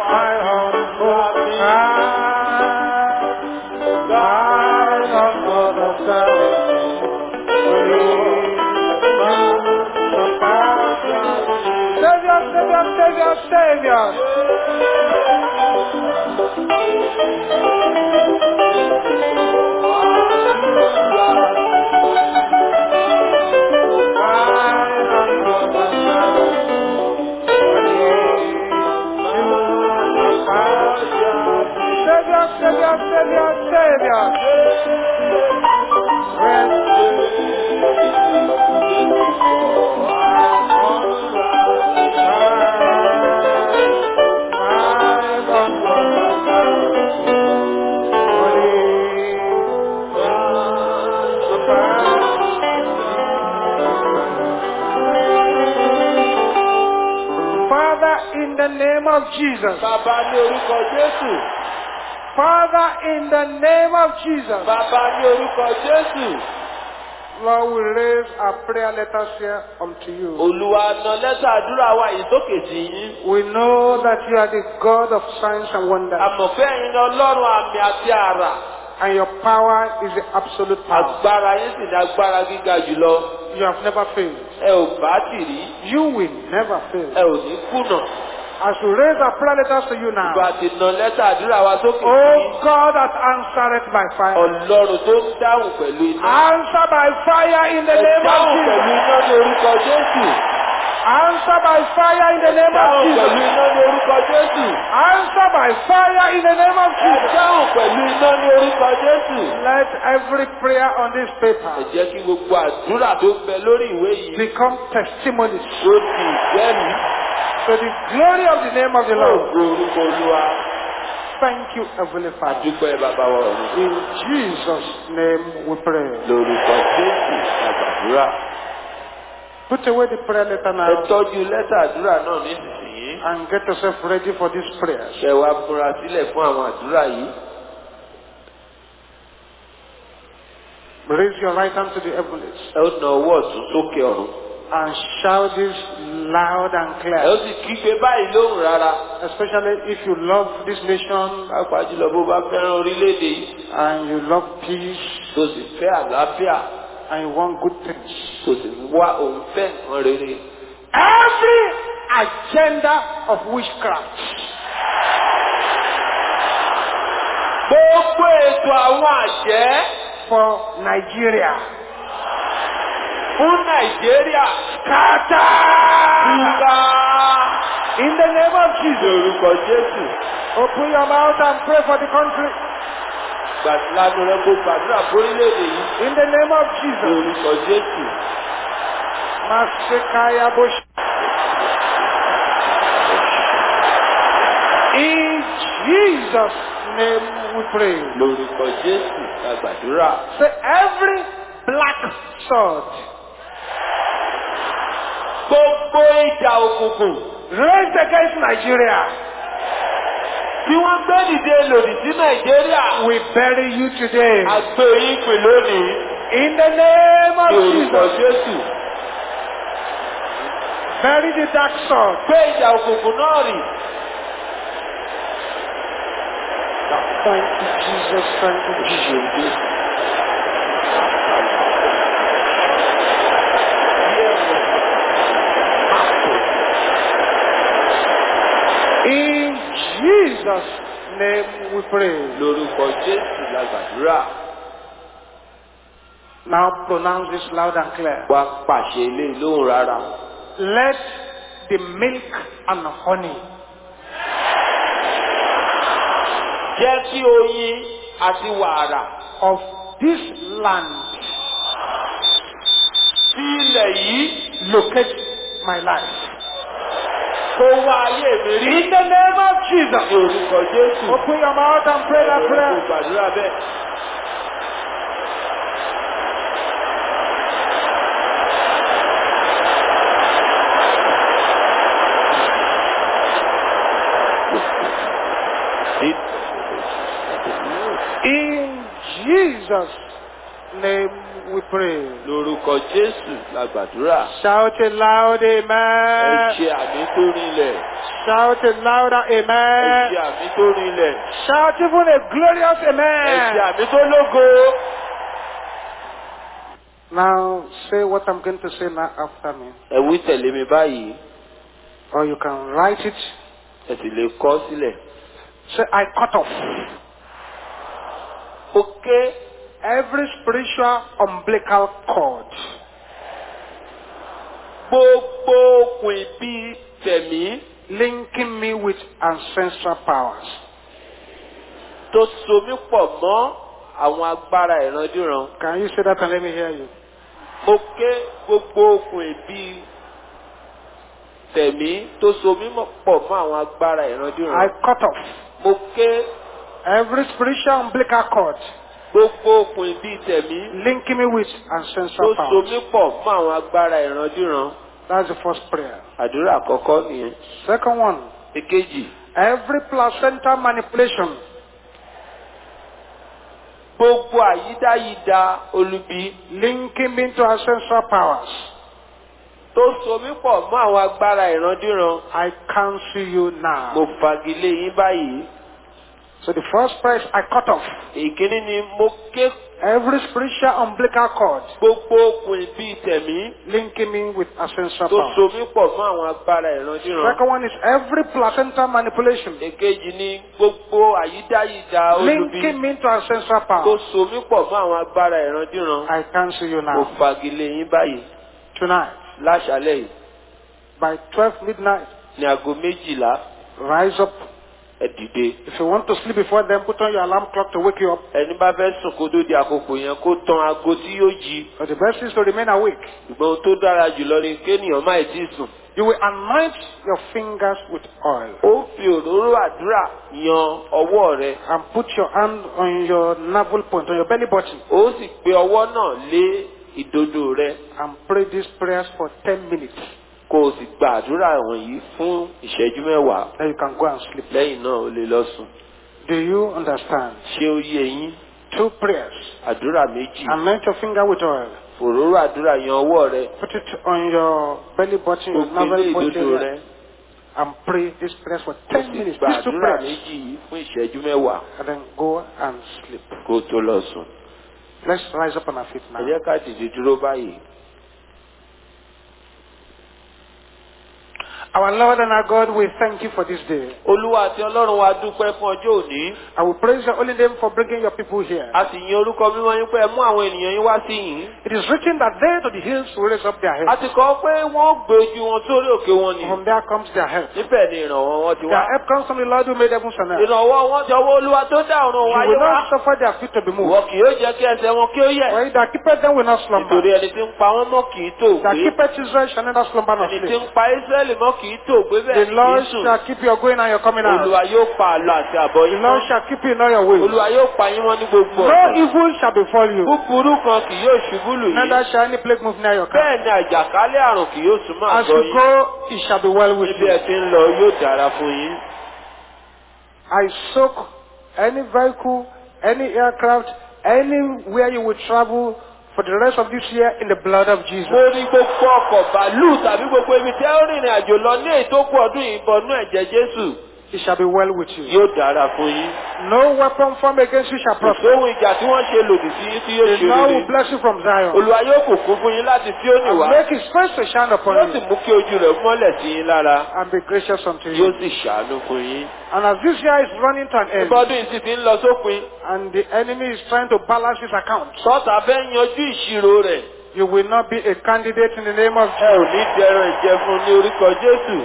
Savior, Savior, Savior. Of Jesus. bàbá ní orúkọ jésù Father, in the name of Jesus. bàbá ní orúkọ jésù Lord, we raise our prayer letters here unto you. olúwa na lẹ́tà àdúrà wa yìí sókè sí yín. We know that you are the God of signs and wonders, àmọ̀fẹ́ yín ni ọlọ́run àmì àti àrà and your power is the absolute power. agbára yín sì ní agbára gíga jùlọ You have never failed. ẹ ò bá tì rí You will never fail. ẹ ò ní kùnà As we raise our prayer letters to you now, ìgbà tí na lẹ́tà àdúrà wa sókè oh. God that answered by fire, ọlọ́run tó dáhùn pẹ̀lú iná. answer by fire in the ẹ name of dáhùn pẹ̀lú Jesus. iná ní orúkọ jésù. Answer by fire in the name of dáhùn pẹ̀lú Jesus. iná ní orúkọ jésù. Answer by fire in the name of ẹ Jesus. dáhùn pẹ̀lú iná ní orúkọ jésù. Let every prayer on this ẹ paper jẹ́ kí gbogbo àdúrà tó bẹ lórí ìwé yìí become testimonies ó di ìjẹ́rìí to the glory of the name of the Lord. ògo orúkọ olúwa. Thank you, Heavenly Father. àdúpẹ́ bàbá wa ọ̀run. In Jesus' name we pray. lórúkọ jésù àgbàdúrà. Put away the prayer letter ẹ now tọ́jú lẹ́tà àdúrà náà nísinsìnyí. and get yourself ready for these prayers. ṣe wá múra sílẹ̀ fún àwọn àdúrà yìí. Raise your right hand to the heavens and shout this loud and ẹ ó clear. sì kígbe báyìí lóhùn rárá. Especially if you love this nation pàápàá jùlọ bó bá fẹ́ràn orílẹ̀-èdè yìí. and you love peace tó sì fẹ́ àlàáfíà. and you want good things. tó sì wá òun fẹ́ nǹkan rere. Every agenda of witchcraft gbogbo ètò àwọn àjẹ́ for Nigeria. Fún nàìjíríà. Scatter! túká. In the name of Jesus. lórúkọ jésù. Open your mouth and pray for the country. gbàdúrà rẹ kó gbàdúrà fórílẹ̀-èdè yìí. In the name of Jesus. lórúkọ jésù. Masekaya Bush. In Jesus' name we pray. lórúkọ jésù la gbàdúrà. Say every black sword gbogbo ìjà òkùnkùn raised against Nigeria, tí wọ́n gbé dìde lòdì sí nàìjíríà. we bury you today. àgbè yín pè lónìí. In the name of Jesus, bury the dark sword. gbé ìjà òkùnkùn náà rì. Thank you, Jesus. Thank you, Jesus. Jesus' name we pray. lórúkọ jésù la gbàdúrà. Now pronounce this loud and clear. wá pàṣẹ ilé lóhùn rárá. Let the milk and honey jẹ́ kí oyin àti wàrà of this land tí ilẹ̀ yìí locate my life. Kó wá ayé mi rí. In the name of Jesus. ní orúkọ jésù. Open your mouth and pray that prayer. gbàdúrà bẹ́ẹ̀. Jesus' name we pray. lórúkọ jésù la gbàdúrà. Shout it loud, ẹ amen. ṣe àmì tó rinlẹ̀. Shout it louder, ẹ ṣe amen. àmì tó rinlẹ̀. Shout even a glorious ẹ ṣe amen. àmì tó lógo. Now say what I'm going to say now after me. ẹ wí tẹ̀lé mi báyìí Or you can write it. ẹ sì lè kọ sílẹ̀. Say, I cut off ké every spiritual umbilical cord gbogbo okùn ìbí tẹ̀mí linking me with ancestral powers. tó so mí pọ̀ mọ́ àwọn agbára ìrandíran. Can you say that and let me hear you? mo ké gbogbo okùn ìbí tẹ̀mí tó so mí pọ̀ mọ́ àwọn agbára I cut off mo ké every spiritual umbilical cord gbogbo okùn ìbí tẹ̀mí linking me with ancestral so powers. mí pọ̀ mọ́ àwọn agbára ìrandíran. That's the first prayer. àdúrà àkọ́kọ́ nìyẹn. Second one, èkejì every placenta manipulation gbogbo àyídáyídá olubi linking me to ancestral powers. tó so mí pọ̀ mọ́ àwọn agbára ìrandíran. I cancel you now. mo fagilé yín báyìí. So the first is I cut off ìkíní ni mo ké every spiritual umbilical cord gbogbo okùn ìbí tẹ̀mí linking me with ancestral tó so mí pọ̀ mọ́ àwọn agbára ìrandíran. Second one is every placenta manipulation èkejì ni gbogbo àyídáyídá olubi linking me to ancestral tó powers. so mí pọ̀ mọ́ àwọn agbára ìrandíran. I cancel you mo now. fagilé yín báyìí Tonight, láṣálẹ̀ yìí by 12 midnight, ní aago méjìlá rise up. Dìde. If you want to sleep before then, put on your alarm clock to wake you up. ẹni bá fẹ́ sùn kó tó di àkókò yẹn kó tan aago tí yóò jí. But the best is to remain awake. ṣùgbọ́n ohun tó dára jùlọ ni kéèyàn má ì tí ì sùn. You will anoint your fingers with oil ó fi òróró àdúrà yan ọwọ́ rẹ. and put your hand on your navel point, on your belly button, ó sì gbé ọwọ́ náà lé ìdodo rẹ. and pray these prayers for 10 minutes. Kó o sì gba àdúrà wọ̀nyí fún ìṣẹ́jú mẹ́wàá. Then you can go and sleep. lẹ́yìn náà o lè lọ sùn. Do you understand? ṣé ó yé yín? Two prayers. àdúrà méjì. Anoint your finger with oil. òróró àdúrà yan ọwọ́ rẹ. Put it on your belly button, your navel ìdodo area, rẹ. and pray these prayers for ó 10 sì minutes. gba àdúrà méjì yìí fún ìṣẹ́jú mẹ́wàá And then go and sleep. kó o tó lọ sùn. Let's rise up on our feet ẹ now. jẹ́ ká dìde dúró báyìí. Our Lord and our God, we thank you for this day. olúwa àti ọlọ́run wa dúpẹ́ fún ọjọ́ òní. I will praise your holy name for bringing your people here. a sì yin orúkọ mímọ́ yín pé ẹ mú àwọn ènìyàn yín wá sí yìí. It is written that they to the hills will raise up their a heads. ti kọ́ pé wọ́n gbé ojú wọn sórí òkè wọn ni. From there comes their help. níbẹ̀ ni ìrànwọ́ wọn ti wá. Their help comes from the Lord who made heavens and earth. ìrànwọ́ wọn ti ọwọ́ olúwa tó dá ọ̀run You wáyé will wá. not suffer their feet to be moved. ìwọ kì yóò jẹ́ kí ẹsẹ̀ wọn kí ó yẹ̀. For he that keepeth them will not slumber. nítorí ẹni tí ń pa wọ́n mọ́ kì í tó That keepeth Israel shall neither slumber nor ẹni tí ń pa mọ́ kì í tó gbé bẹ́ẹ̀ The ni kì Lord í sùn. shall keep your going and your coming out. olúwa yóò pa àlọ́ àti àbọ̀ The yín Lord mọ́. shall keep you in all your ways. olúwa yóò pa yín mọ́ ní gbogbo No ọ̀nà. evil shall befall you. búburú kan kì yóò ṣubú lù yín. Neither shall any plague move near your camp. bẹ́ẹ̀ ni àjàkálẹ̀ àrùn kì yóò súnmọ́ As àgọ́ you yín. go, it shall be well with níbi you. ẹ ti ń lọ yóò dára fún yín. I soak any vehicle, any aircraft, anywhere you will travel for the rest of this year in the blood of Jesus. mo rí gbogbo ọkọ̀ bàálù tàbí gbogbo ibi tí ó rìnrìn àjò lọ ní tó kù ọdún yìí bọnú ẹ̀jẹ̀ jésù It shall be well with you. yóò dára fún yín. No weapon formed against you shall kò prosper. sóhun ìjà tí wọ́n ṣe lòdì sí yín tí yóò The ṣe Lord rere. will bless you from Zion olúwa yóò bùkún fún yín láti tí ó and nìwá. make his face to shine upon yóò sì you mú kí ojú rẹ̀ mọ́lẹ̀ sí yín lára. and be gracious unto yóò you. sì ṣàánú fún yín. And as this year is running to an end ìbọdún sì ti ń lọ sópin. and the enemy is trying to balance his account, sọ́ọ̀tà fẹ́ yanjú ìṣirò rẹ̀. you will not be a candidate in the name of ẹ Jesus. ò ní dẹran ìjẹfun ní orúkọ jésù.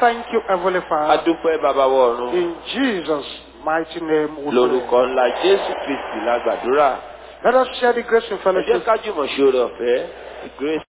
Thank you, Heavenly Father. adúpẹ́ bàbá wọ ọ̀run. In Jesus' mighty name we pray. lórúkọ ńlá jésù kristi la gbàdúrà. Let us share the grace in ẹ jẹ́ fellowship. ká jùmọ̀ ṣe oore ọ̀fẹ́. The grace